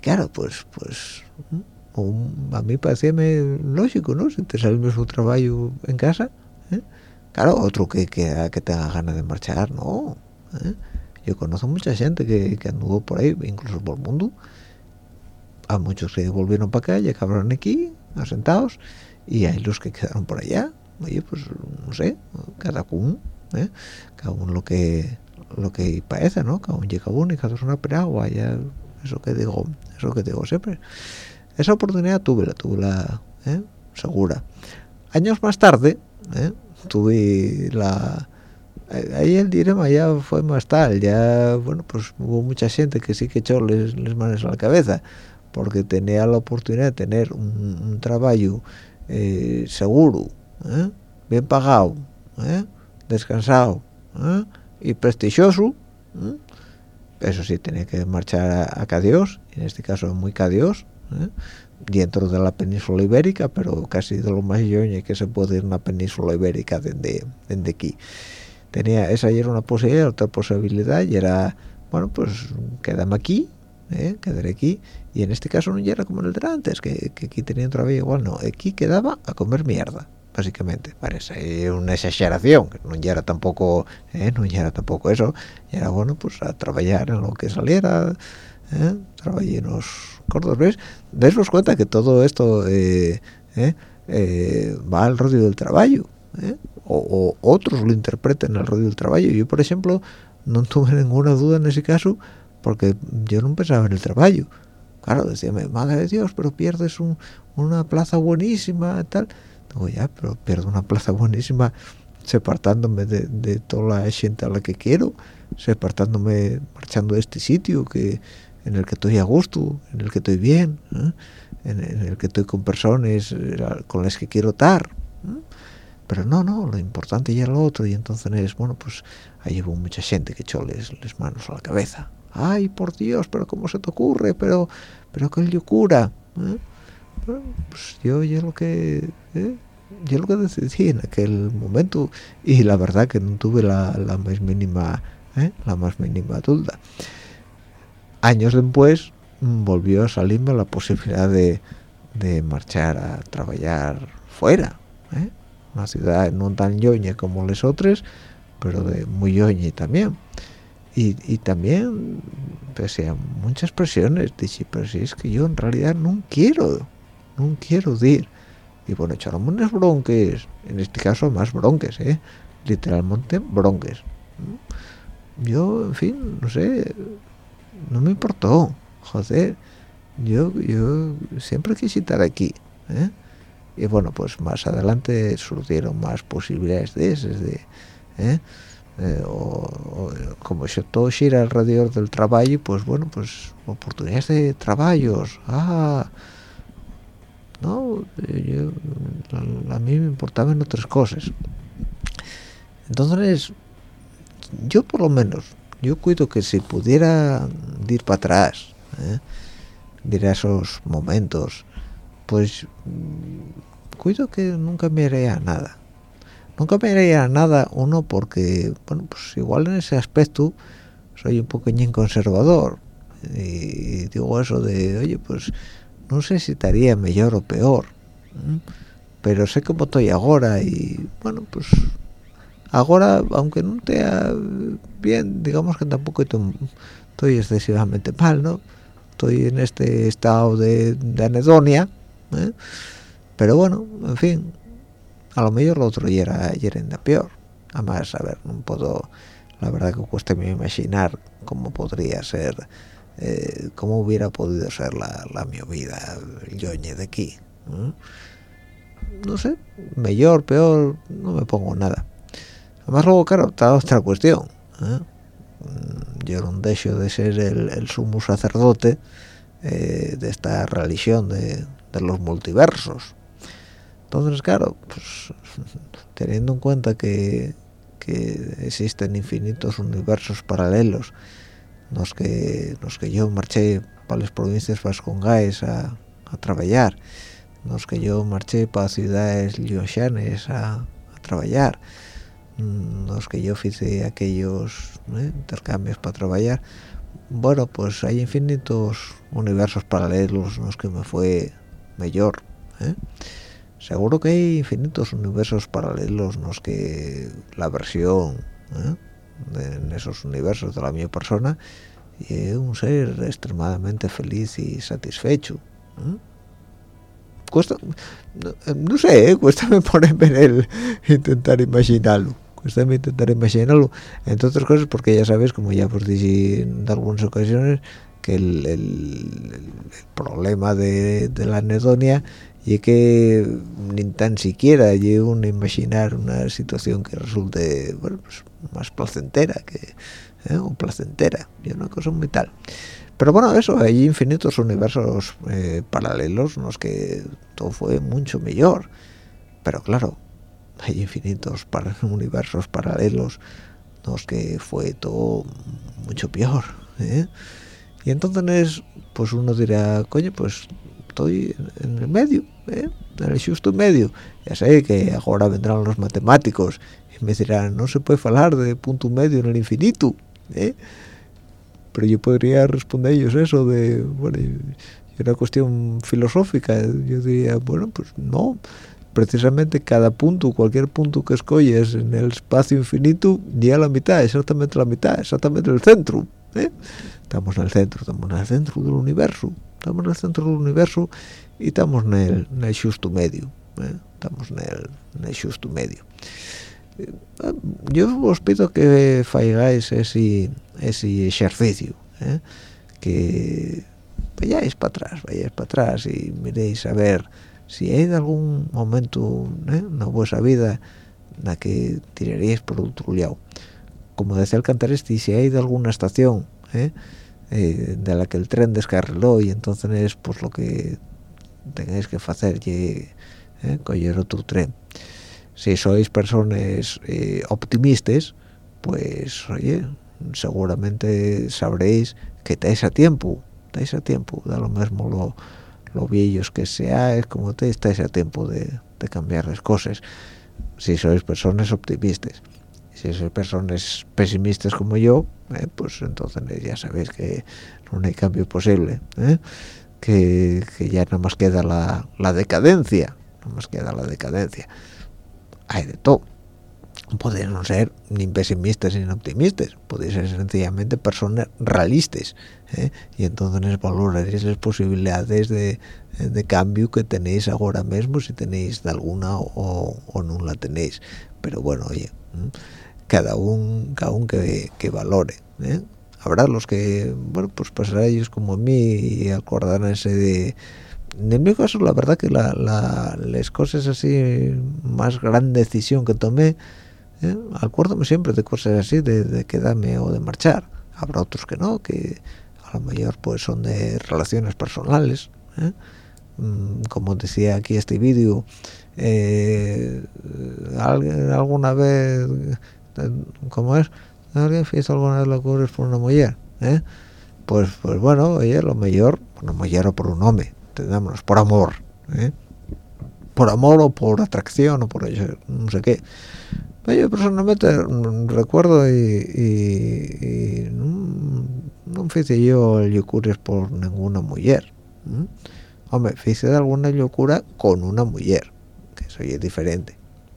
claro, pues, pues a mí parecía lógico, ¿no? Si te sale el mismo trabajo en casa, ¿eh? claro, otro que, que, que, tenga ganas de marchar, no. ¿eh? Yo conozco mucha gente que, que anduvo por ahí, incluso por el mundo, a muchos que volvieron para acá y acabaron aquí asentados y hay los que quedaron por allá oye pues no sé cada uno ¿eh? cada uno lo que lo que parece no cada uno llega uno y cada uno agua ya eso que digo eso que digo siempre esa oportunidad tuve la tuve la ¿eh? segura años más tarde ¿eh? tuve la ahí el dilema ya fue más tal ya bueno pues hubo mucha gente que sí que echó les, les manos a la cabeza porque tenía la oportunidad de tener un, trabajo eh, seguro ¿eh? bien pagado ¿eh? descansado y prestigioso eso sí tenía que marchar a, a Cadios en este caso muy Cadios dentro de la península ibérica pero casi de lo más yoñe que se puede ir en la península ibérica desde, desde aquí tenía esa era una posibilidad otra posibilidad y era bueno pues quédame aquí ¿eh? quedaré aquí y en este caso no era como en el de antes que, aquí tenía trabajo igual no aquí quedaba a comer mierda básicamente parece una exageración no era tampoco ¿eh? no era tampoco eso era bueno pues a trabajar en lo que saliera ¿eh? trabajé en los cortos ves desnos cuenta que todo esto eh, ¿eh? va al rollo del trabajo o, otros lo interpreten al rollo del trabajo yo por ejemplo no tuve ninguna duda en ese caso porque yo no pensaba en el trabajo claro decía madre de Dios pero pierdes una plaza buenísima tal digo ya pero pierdo una plaza buenísima separándome de, de, toda la gente a la que quiero separándome marchando de este sitio que en el que estoy a gusto en el que estoy bien ¿eh? en, el que estoy con personas eh, con las que quiero estar ¿eh? pero no, no, lo importante ya lo otro y entonces, bueno, pues ahí hubo mucha gente que echó les, manos a la cabeza ay por Dios pero cómo se te ocurre pero pero qué locura ¿eh? pues yo ya lo que ¿eh? yo lo que decidí en aquel momento y la verdad que no tuve la, más mínima ¿eh? la más mínima duda años después mm, volvió a salirme la posibilidad de, de marchar a trabajar fuera una ciudad no tan yoña como las otras pero de muy yoña también y, también pese a muchas presiones dije pero si es que yo en realidad no quiero no quiero ir y bueno echaron unas bronques en este caso más bronques ¿eh? literalmente bronques yo en fin no sé no me importó joder yo yo siempre quise estar aquí ¿eh? y bueno pues más adelante surgieron más posibilidades de esas de ¿eh? Eh, o, como si todo gira alrededor del trabajo pues bueno pues oportunidades de trabajos. Ah no yo, a, mí me importaban otras cosas. Entonces yo por lo menos yo cuido que si pudiera ir para atrás ¿eh? a esos momentos pues cuido que nunca me haría nada nunca me haría nada uno porque bueno pues igual en ese aspecto soy un poqueñín conservador. Y digo eso de oye pues no sé si estaría mejor o peor pero sé cómo estoy ahora y bueno pues ahora aunque no esté bien digamos que tampoco estoy excesivamente mal no estoy en este estado de, anedonia ¿eh? pero bueno en fin a lo mejor lo otro ya era, era peor. Además a ver no puedo la verdad que cuesta imaginar cómo podría ser eh, cómo hubiera podido ser la, la mi vida el yoñe de aquí no sé mejor peor no me pongo nada. Además luego claro está otra cuestión ¿eh? mm, yo no dejo de ser el, sumo sacerdote eh, de esta religión de, de los multiversos entonces claro pues teniendo en cuenta que, existen infinitos universos paralelos los que los que yo marché para las provincias vascongaes a, a trabajar los que yo marché para ciudades liochanes a, a trabajar los que yo hice aquellos ¿eh? intercambios para trabajar bueno pues hay infinitos universos paralelos los que me fue mejor ¿eh? Seguro que hay infinitos universos paralelos en los que la versión ¿eh? en esos universos de la mi persona y un ser extremadamente feliz y satisfecho cuesta no, sé ¿eh? cuesta me ponerme en el intentar imaginarlo cuesta intentar imaginarlo entre otras cosas porque ya sabes como ya os dije en algunas ocasiones que el, problema de, la anedonia y que ni tan siquiera llegue uno a imaginar una situación que resulte pues, más placentera que ¿eh? placentera y una cosa muy tal pero bueno eso hay infinitos universos eh, paralelos en los que todo fue mucho mejor pero claro hay infinitos universos paralelos en los que fue todo mucho peor ¿eh? y entonces pues uno dirá coño pues estoy en el medio ¿eh? en el justo medio ya sé que ahora vendrán los matemáticos y me dirán no se puede hablar de punto medio en el infinito ¿eh? pero yo podría responder ellos eso de bueno una cuestión filosófica yo diría bueno pues no precisamente cada punto cualquier punto que escoges en el espacio infinito llega a la mitad exactamente la mitad exactamente el centro ¿eh? estamos en el centro estamos en el centro del universo estamos no centro do universo e estamos nel, nel xusto medio eh? estamos nel, el xusto medio eh, ah, yo os pido que faigáis ese, ese exercicio eh? que vayáis para atrás vayáis para atrás e miréis a ver si hai algún momento eh, na vosa vida na que tiraréis por otro lado como decía el cantareste, si hai de alguna estación eh, Eh, de la que el tren descarriló y entonces es pues lo que tengáis que hacer y eh, coger tren. Si sois personas eh, optimistas pues oye seguramente sabréis que estáis a tiempo estáis a tiempo. Da lo mismo lo, lo viejos que seáis como te estáis a tiempo de cambiar las cosas. Si sois personas optimistas si sois personas pesimistas como yo eh, pues entonces ya sabéis que no hay cambio posible eh, que, ya nada más queda la, la decadencia nada más queda la decadencia. Hay de todo. Podéis no ser ni pesimistas ni optimistas podéis ser sencillamente personas realistas eh, y entonces valoraréis las posibilidades de, de, cambio que tenéis ahora mismo si tenéis de alguna o, o no la tenéis. Pero bueno oye cada un cada un que, que valore ¿eh? habrá los que bueno pues pasará ellos como a mí y acordaránse de en mi caso la verdad que la, las cosas así más gran decisión que tomé ¿eh? acuérdame siempre de cosas así de, quedarme o de marchar habrá otros que no que a lo mejor pues son de relaciones personales ¿eh? mm, como decía aquí este vídeo eh, alguna vez ¿cómo es? ¿Alguien hizo alguna vez locuras por una mujer? ¿Eh? Pues, pues bueno, oye, lo mejor, una mujer o por un hombre, entendámonos, por amor, ¿eh? por amor o por atracción o por eso, no sé qué. Yo personalmente recuerdo y, y, no, no hice yo locuras por ninguna mujer. Hombre, hice alguna locura con una mujer, que eso es diferente.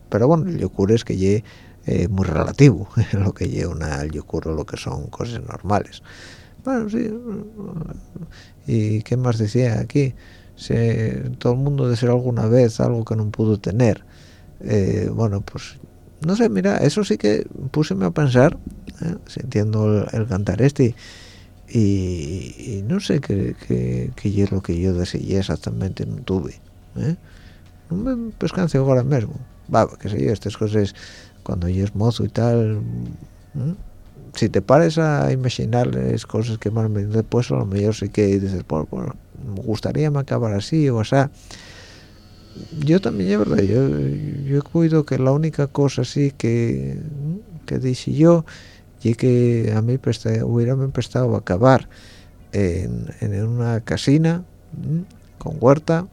Pero bueno, locura es que llegué eh, muy relativo lo que lleva una yo ocurre lo que son cosas normales. Bueno sí y qué más decía aquí todo el mundo desea alguna vez algo que no pudo tener. Eh, bueno pues no sé mira eso sí que puseme a pensar ¿eh? sintiendo el, cantar este y, no sé qué qué es lo que yo deseé exactamente no tuve no me pescancio ahora mismo va que sé yo estas cosas cuando yo es mozo y tal si te pares a imaginar las cosas que más me después a lo mejor sí que dices pues, me gustaría me acabar así o sea yo también es verdad yo, yo cuido que la única cosa así que que dije yo y que a mí hubiera me prestado a acabar en, en una casina con huerta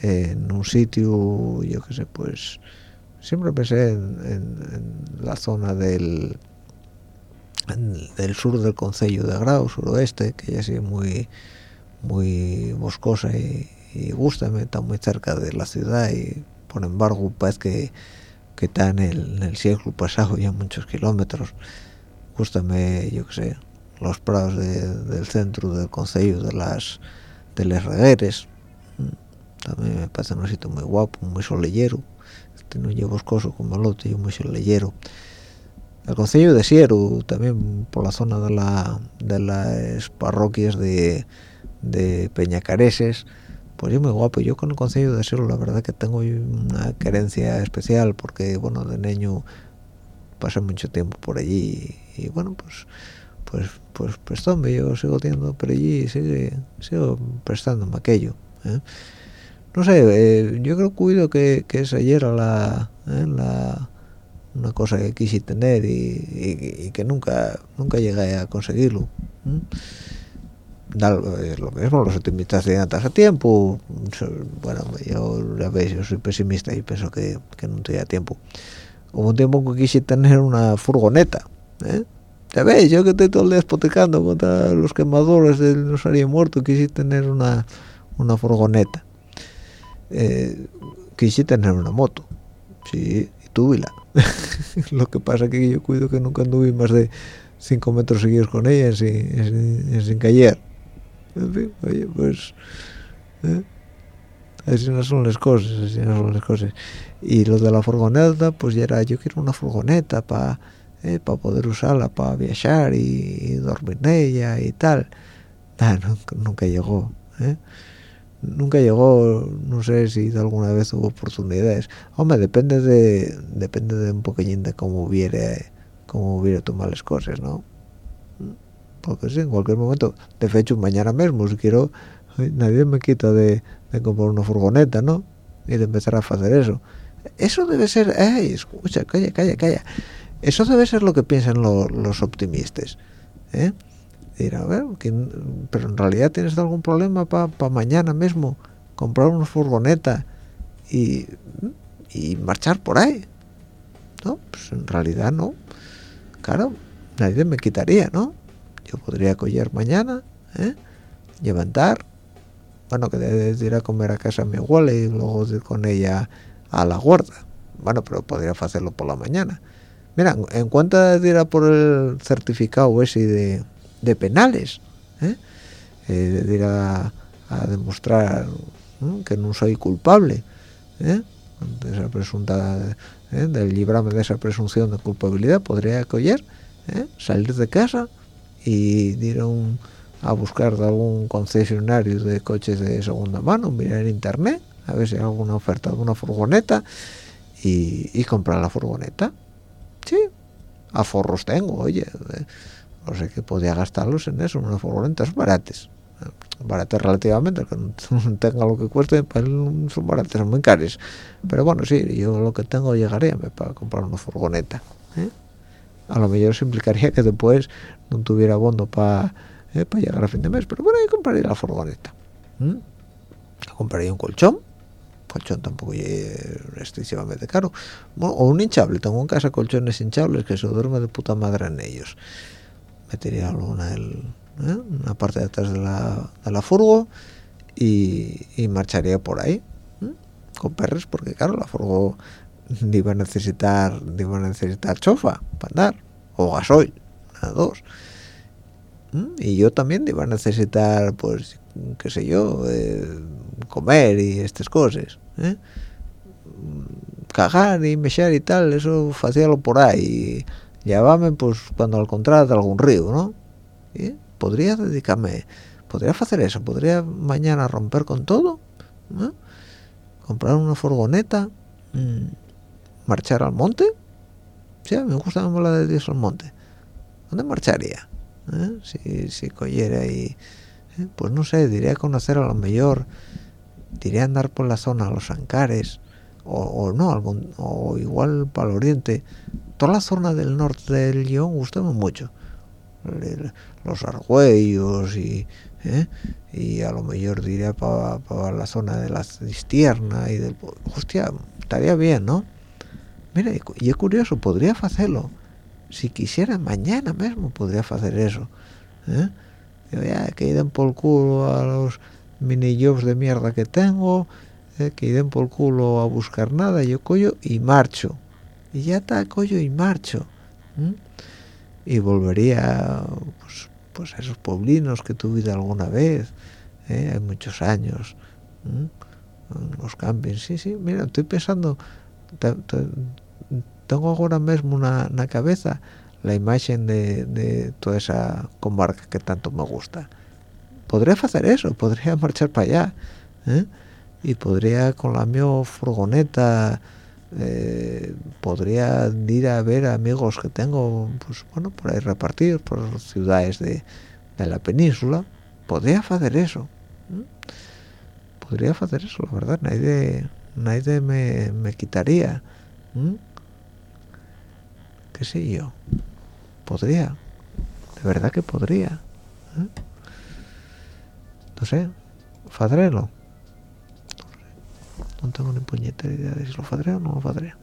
en un sitio yo qué sé pues siempre pensé en, la zona del del sur del concello de Grau, suroeste, que ya sigue muy muy boscosa y, y está muy cerca de la ciudad y por embargo parece que, que está en el, siglo pasado ya muchos kilómetros. Gústame, yo qué sé, los prados del centro del concello de las de las regueres también me parece un sitio muy guapo muy solellero este no llevo como el otro yo muy solellero el concello de Sieru también por la zona de la de las parroquias de, de Peñacareses pues es muy guapo yo con el concello de Sieru la verdad que tengo una querencia especial porque bueno de niño pasé mucho tiempo por allí y, bueno pues pues pues prestóme yo sigo teniendo por allí sigue sigo prestándome aquello ¿eh? No sé eh, yo creo cuido que, que esa ayer la, ¿eh? la una cosa que quise tener y, que nunca nunca llegué a conseguirlo lo mismo los optimistas llegan a tiempo bueno yo ya veis yo soy pesimista y pienso que, que no tenía tiempo hubo un tiempo que quise tener una furgoneta ¿eh? ya veis yo que estoy todo el día espotecando contra los quemadores del Rosario muerto quise tener una una furgoneta eh, quise tener una moto. Sí y túvila lo que pasa que yo cuido que nunca anduve más de 5 metros seguidos con ella sin, sin, caer en fin oye pues ¿eh? así no son las cosas así no son las cosas. Y lo de la furgoneta pues ya era yo quiero una furgoneta para eh, para poder usarla para viajar y, dormir en ella y tal. Nunca, llegó ¿eh? Nunca llegó no sé si alguna vez hubo oportunidades hombre depende de depende de un poquillín de cómo hubiera cómo hubiera tomado las cosas no porque sí en cualquier momento de hecho mañana mismo si quiero nadie me quita de, de comprar una furgoneta no y de empezar a hacer eso eso debe ser ¡ay! escucha calla calla calla eso debe ser lo que piensan los optimistas ¿eh? Dirá, pero en realidad tienes algún problema para mañana mismo comprar una furgoneta y, y, marchar por ahí no pues en realidad no. Claro nadie me quitaría no yo podría coger mañana ¿eh? levantar bueno que de ir a comer a casa a mi abuela y luego ir con ella a la guarda. Bueno pero podría hacerlo por la mañana. Mira en cuanto de ir a por el certificado ese de, de penales ¿eh? Eh, de ir a, demostrar que no soy culpable ¿eh? de esa presunta del librarme de esa presunción de culpabilidad podría acoger salir de casa y ir a, a buscar de algún concesionario de coches de segunda mano mirar en internet a ver si hay alguna oferta de una furgoneta y, comprar la furgoneta. Sí aforros tengo oye no sé que podía gastarlos en eso una furgoneta es baratas baratas relativamente que no tenga lo que cueste pues, son baratas son muy caras pero bueno sí yo lo que tengo llegaría para comprar una furgoneta ¿eh? a lo mejor se implicaría que después no tuviera bondo para eh, llegar a fin de mes pero bueno yo compraría la furgoneta compraría un colchón. Colchón tampoco es excesivamente caro. O un hinchable tengo en casa colchones hinchables que se duerme de puta madre en ellos metería alguna el, ¿eh? una parte de atrás de la, de la furgo y, marcharía por ahí ¿eh? con perros porque claro la furgo iba a necesitar iba a necesitar chofa para andar o gasoil a dos ¿eh? y yo también iba a necesitar pues qué sé yo, eh, comer y estas cosas, ¿eh? cagar y mechar y tal, eso hacíalo por ahí, llevarme pues cuando al contrario de algún río, ¿no? ¿Eh? Podría dedicarme, podría hacer eso, podría mañana romper con todo, comprar una furgoneta, mm, marchar al monte, sí, me gusta la de Dios al monte, ¿dónde marcharía? Si, si cogiera y pues no sé, diría conocer a lo mejor, diría andar por la zona, los Ancares, o, no, algún, o igual para el oriente, toda la zona del norte del León gustaba mucho, los argüellos y, ¿eh? y a lo mejor diría para la zona de la cistierna y del... hostia, estaría bien, ¿no? Mira, y es curioso, podría hacerlo, si quisiera mañana mismo podría hacer eso, ¿eh? ya, que den por culo a los mini jobs de mierda que tengo, eh, que den por culo a buscar nada, yo cojo y marcho. Y ya está, cojo y marcho. Y volvería, pues, pues esos pueblinos que tuve alguna vez ¿eh? hay muchos años los campings sí sí mira estoy pensando tengo ahora mismo una, una cabeza la imagen de, toda esa comarca que tanto me gusta podría hacer eso podría marchar para allá ¿eh? Y podría con la mi furgoneta eh, podría ir a ver amigos que tengo pues bueno por ahí repartidos por ciudades de, la península. Podría hacer eso podría hacer eso la verdad nadie nadie me, me quitaría qué sé yo podría de verdad que podría no sé fadrelo no tengo ni puñetera idea de si lo fadré o no lo fadré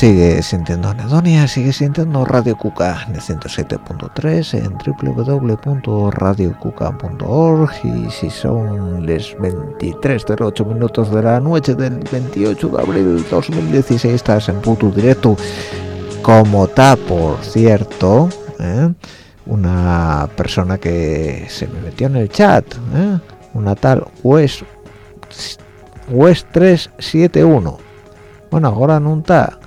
sigue sintiendo anedonia, sigue sintiendo Radio Cuca en el 107.3 en www.radiocuca.org y si son les 23.08 minutos de la noche del 28 de abril de 2016 estás en puto directo como está por cierto ¿eh? una persona que se me metió en el chat ¿eh? una tal West West 371 bueno ahora no está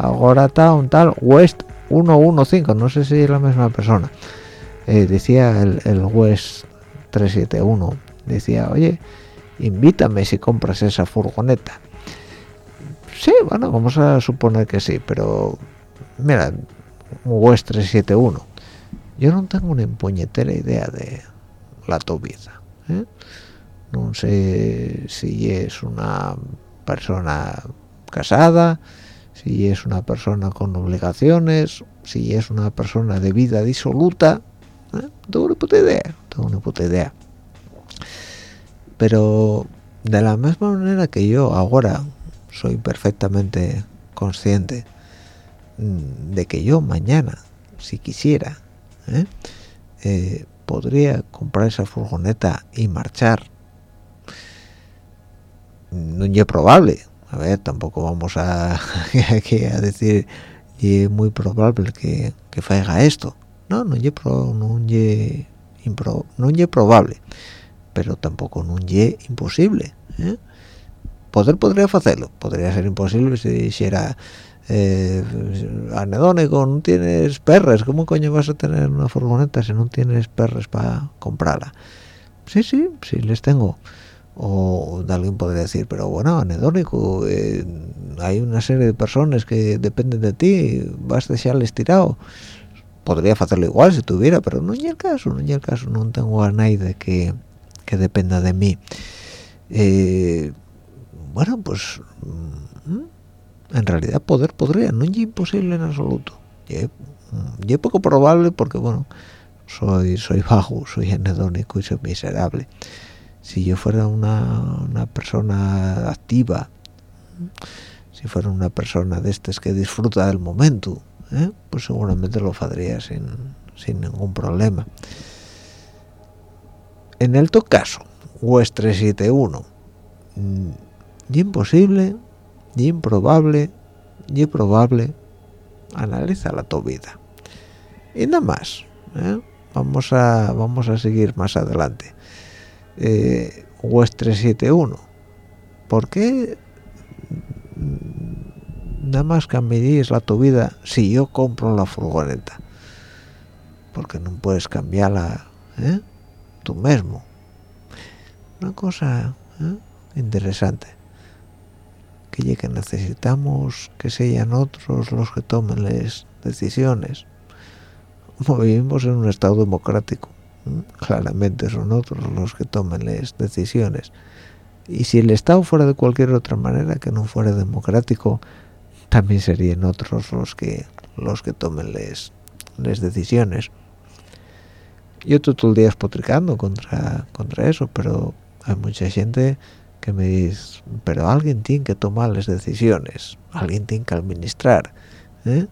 ahora está un tal West 115 no sé si es la misma persona. Eh, decía el, el, West 371 decía oye invítame si compras esa furgoneta sí bueno vamos a suponer que sí pero mira West 371 yo no tengo una empuñetera idea de la tobida ¿eh? no sé si es una persona casada si es una persona con obligaciones, si es una persona de vida disoluta, ¿eh? no tengo una puta idea, tengo una puta idea. Pero de la misma manera que yo ahora soy perfectamente consciente mm, de que yo mañana, si quisiera, ¿eh? Eh, podría comprar esa furgoneta y marchar. No es probable, a ver tampoco vamos a, decir y es muy probable que, que faiga esto. No no es pro, probable pero tampoco no es imposible ¿eh? poder podría hacerlo podría ser imposible si dijera eh, anedónico no tienes perres cómo coño vas a tener una furgoneta si no tienes perres para comprarla sí sí sí les tengo o alguien podría decir pero bueno anedónico eh, hay una serie de personas que dependen de ti vas a dejarles tirado podría hacerlo igual si tuviera pero no es el caso no es el caso no tengo a nadie que, que dependa de mí. Eh, bueno pues mm, en realidad poder podría no es imposible en absoluto. Y es poco probable porque bueno soy soy bajo soy anedónico y soy miserable si yo fuera una, persona activa si fuera una persona de estas que disfruta del momento ¿eh? pues seguramente lo haría sin, sin ningún problema en el to caso West 371 y imposible y improbable y probable analiza la tu vida y nada más ¿eh? vamos a vamos a seguir más adelante eh, West 371 ¿por qué nada más cambiarías la tu vida si yo compro la furgoneta porque no puedes cambiarla ¿eh? tú mismo. Una cosa ¿eh? interesante. Que que necesitamos que sean otros los que tomen las decisiones. Vivimos en un estado democrático claramente son otros los que tomen las decisiones y si el Estado fuera de cualquier otra manera que no fuera democrático también serían otros los que los que tomen las, decisiones yo todo el día espotricando contra contra eso pero hay mucha gente que me dice pero alguien tiene que tomar las decisiones alguien tiene que administrar ¿eh?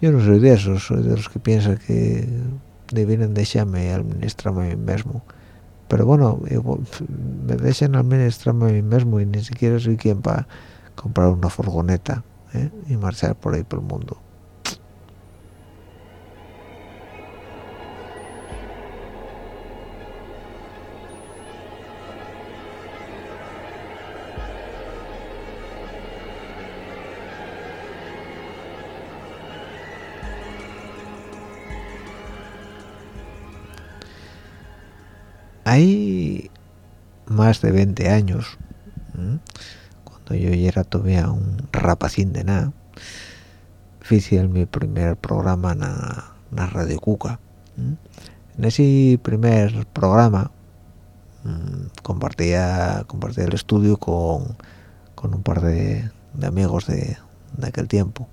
yo no soy de esos soy de los que piensan que debieran dejarme administrarme a mí mismo pero bueno me dejan administrarme a mí mismo y ni siquiera soy quien para comprar una furgoneta ¿eh? y marchar por ahí por el mundo hay más de 20 años cuando yo ya era todavía un rapacín de nada hice mi primer programa en la Radio Cuca en ese primer programa compartía compartía el estudio con, un par de, amigos de, aquel tiempo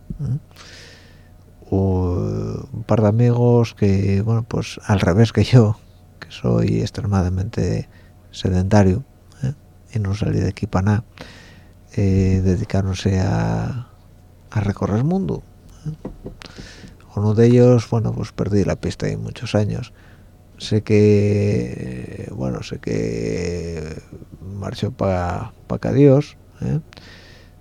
un par de amigos que bueno pues al revés que yo soy extremadamente sedentario ¿eh? y no salí de aquí para nada eh, a, a recorrer el mundo ¿eh? uno de ellos bueno pues perdí la pista en muchos años sé que bueno sé que marchó para pa Dios ¿eh?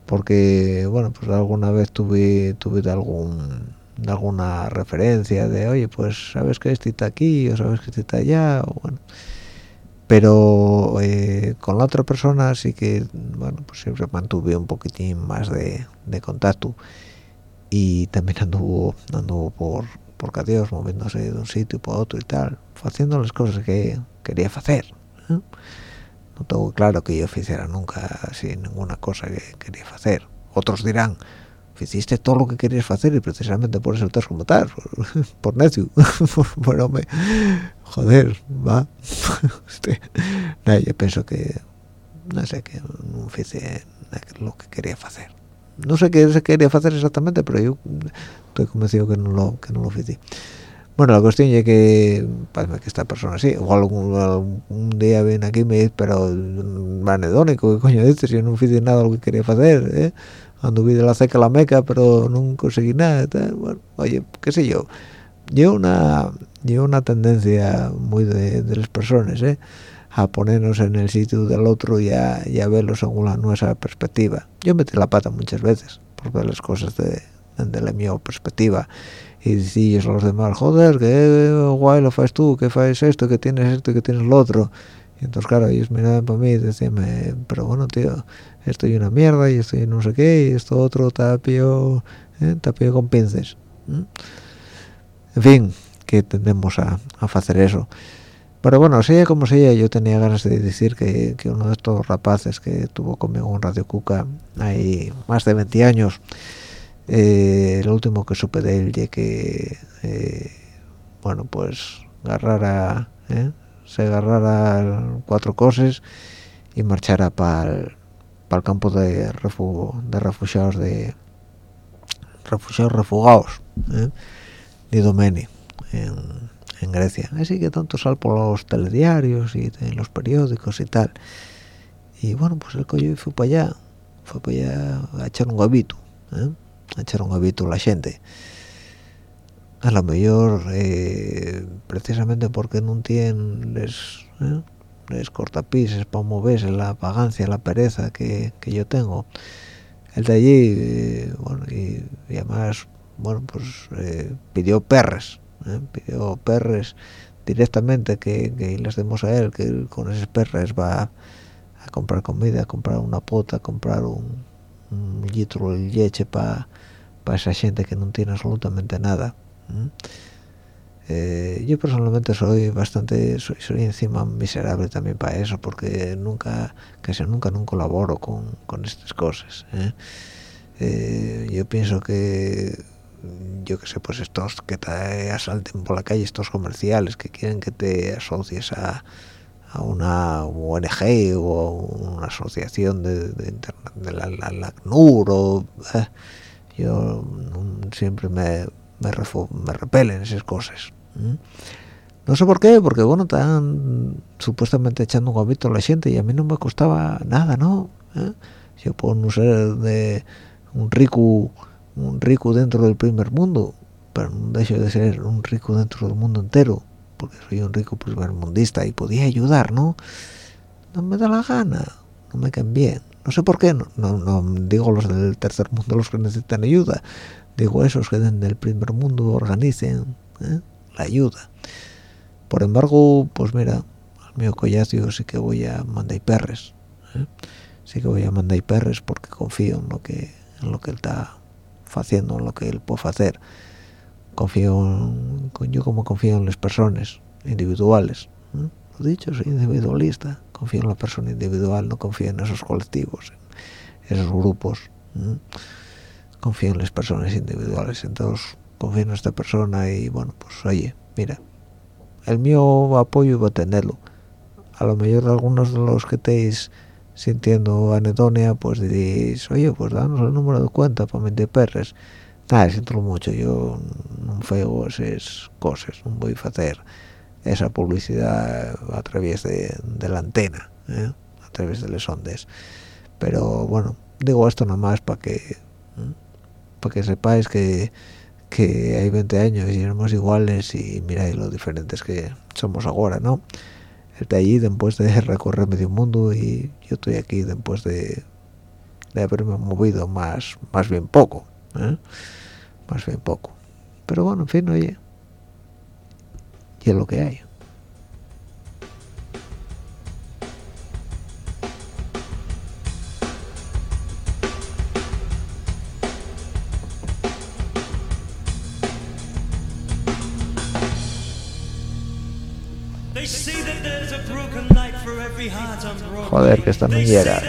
porque bueno pues alguna vez tuve tuve algún alguna referencia de oye pues sabes que este está aquí o sabes que este está allá bueno pero eh, con la otra persona sí que bueno pues siempre mantuve un poquitín más de, contacto. Y también anduvo anduvo por por moviéndose de un sitio para otro y tal. Haciendo las cosas que quería hacer ¿eh? no tengo claro que yo hiciera nunca así ninguna cosa que quería hacer. Otros dirán hiciste todo lo que querías hacer y precisamente por eso estás como estás por, necio bueno me joder va este, yo pienso que no sé que no hice lo que quería hacer no sé qué se quería hacer exactamente pero yo estoy convencido que no lo que no lo hice bueno, la cuestión es que parece que esta persona sí, igual un, día viene aquí y me dice, pero anedónico, ¿qué coño dices? Yo no hice nada lo que quería hacer, ¿eh? Anduve de la ceca a la meca pero no conseguí nada bueno oye qué sé yo yo una una tendencia muy de, las personas ¿eh? a ponernos en el sitio del otro y a, verlo según la nuestra perspectiva yo metí la pata muchas veces por ver las cosas de, de la mi perspectiva y decís a los demás joder que guay lo haces tú que haces esto que tienes esto que tienes lo otro y entonces claro ellos miraban para mí y decían pero bueno tío estoy una mierda y estoy no sé qué y esto otro tapio ¿eh? tapio con pinces en fin que tendemos a, a, hacer eso pero bueno sea como sea yo tenía ganas de decir que, uno de estos rapaces que tuvo conmigo en Radio Cuca hay más de 20 años eh, el último que supe de él y que eh, bueno pues agarrara ¿eh? se agarrara cuatro cosas y marchara para para el campo de, de refugiados de refugiados refugados ¿eh? de Domeni en, Grecia así que tanto sal por los telediarios y en los periódicos y tal y bueno pues el coño fue para allá fue para allá a echar un gabito ¿eh? a echar un gabito a la gente a lo mejor eh, precisamente porque no tienen. Les cortapises para moverse la pagancia la pereza que, yo tengo el de allí eh, bueno y, además bueno pues eh, pidió perres ¿eh? pidió perres directamente que, que, les demos a él que con esos perres va a comprar comida a comprar una pota a comprar un, litro de leche para esa gente que no tiene absolutamente nada eh, yo personalmente soy bastante soy, soy, encima miserable también para eso porque nunca casi nunca no colaboro con, con estas cosas ¿eh? Eh, yo pienso que yo que sé pues estos que te asalten por la calle estos comerciales que quieren que te asocies a, a una ONG o una asociación de, de, la, la, ACNUR o yo siempre me me, me repelen esas cosas no sé por qué porque bueno están supuestamente echando un gavito a la gente y a mí no me costaba nada no ¿Eh? yo puedo no ser de un rico un rico dentro del primer mundo pero no dejo de ser un rico dentro del mundo entero porque soy un rico primer mundista y podía ayudar no no me da la gana no me caen bien. No sé por qué no, no digo los del tercer mundo los que necesitan ayuda digo esos que del primer mundo organicen ¿eh? la ayuda por embargo pues mira al mío collacio sí que voy a mandar perres ¿eh? sí que voy a mandar perres porque confío en lo que en lo que él está haciendo en lo que él puede hacer confío en, yo como confío en las personas individuales ¿eh? lo dicho soy individualista confío en la persona individual no confío en esos colectivos en esos grupos confío en las personas individuales entonces confío en esta persona y bueno pues oye mira el mío apoyo va a tenerlo. A lo mejor algunos de los que estéis sintiendo anedonia pues diréis oye pues danos el número de cuenta para meter perres nada siento mucho yo no feo esas cosas no voy a hacer esa publicidad a través de, la antena ¿eh? a través de las ondas. Pero bueno digo esto nada más para que para que sepáis que, que hay 20 años y éramos iguales y miráis lo diferentes que somos ahora, ¿no? Estoy allí después de recorrer medio mundo y yo estoy aquí después de, de haberme movido más, más bien poco, ¿eh? más bien poco. Pero bueno, en fin, oye, y es lo que hay. Joder, que esta no era.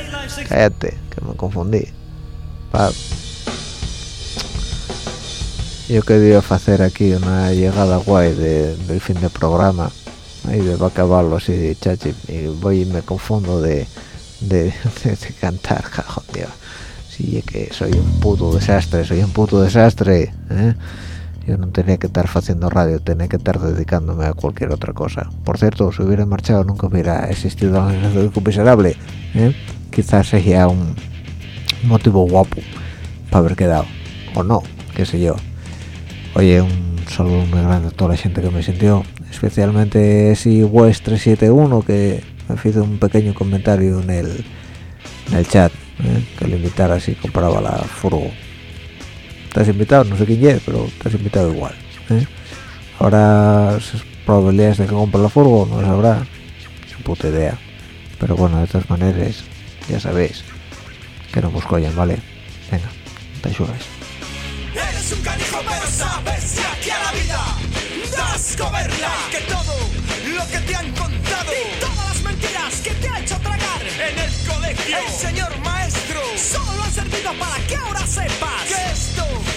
Cállate, que me confundí. Pa... Yo quería hacer aquí una llegada guay de, del fin de programa. Ahí de acabarlo así de chachi. Y voy y me confundo de, de, cantar. Joder, sí, es que soy un puto desastre, soy un puto desastre. ¿eh? Yo no tenía que estar haciendo radio, tenía que estar dedicándome a cualquier otra cosa. Por cierto, si hubiera marchado nunca hubiera existido la organización miserable. ¿eh? Quizás sería un motivo guapo para haber quedado. O no, qué sé yo. Oye, un saludo muy grande a toda la gente que me sintió, especialmente si West 371 que me hizo un pequeño comentario en el, en el chat, ¿eh? que le invitara si compraba la furgo estás invitado, no sé quién es, pero estás invitado igual. ¿eh? Ahora, probabilidades de que compre la furgo, no sabrá, su puta idea. Pero bueno, de todas maneras, ya sabéis que no busco ya, ¿vale? Venga, te ayudas. Eres un canijo, pero sabes que aquí a la vida das comerla. Que todo lo que te han contado y todas las mentiras que te ha hecho tragar en el colegio, el señor maestro, solo ha servido para que ahora sepas que esto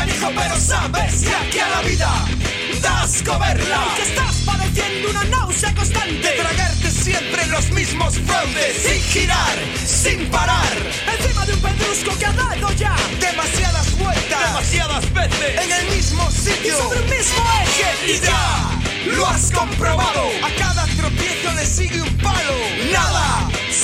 Canijo pero sabes que aquí a la vida das comerla Que estás padeciendo una náusea constante. De tragarte siempre los mismos fraudes Sin girar, sin parar. Encima de un pedrusco que ha dado ya Demasiadas vueltas Demasiadas veces. En el mismo sitio. Y sobre un mismo eje. Y ya lo has comprobado. A cada tropiezo le sigue un palo. Nada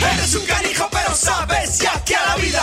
Eres un canijo pero sabes ya que a la vida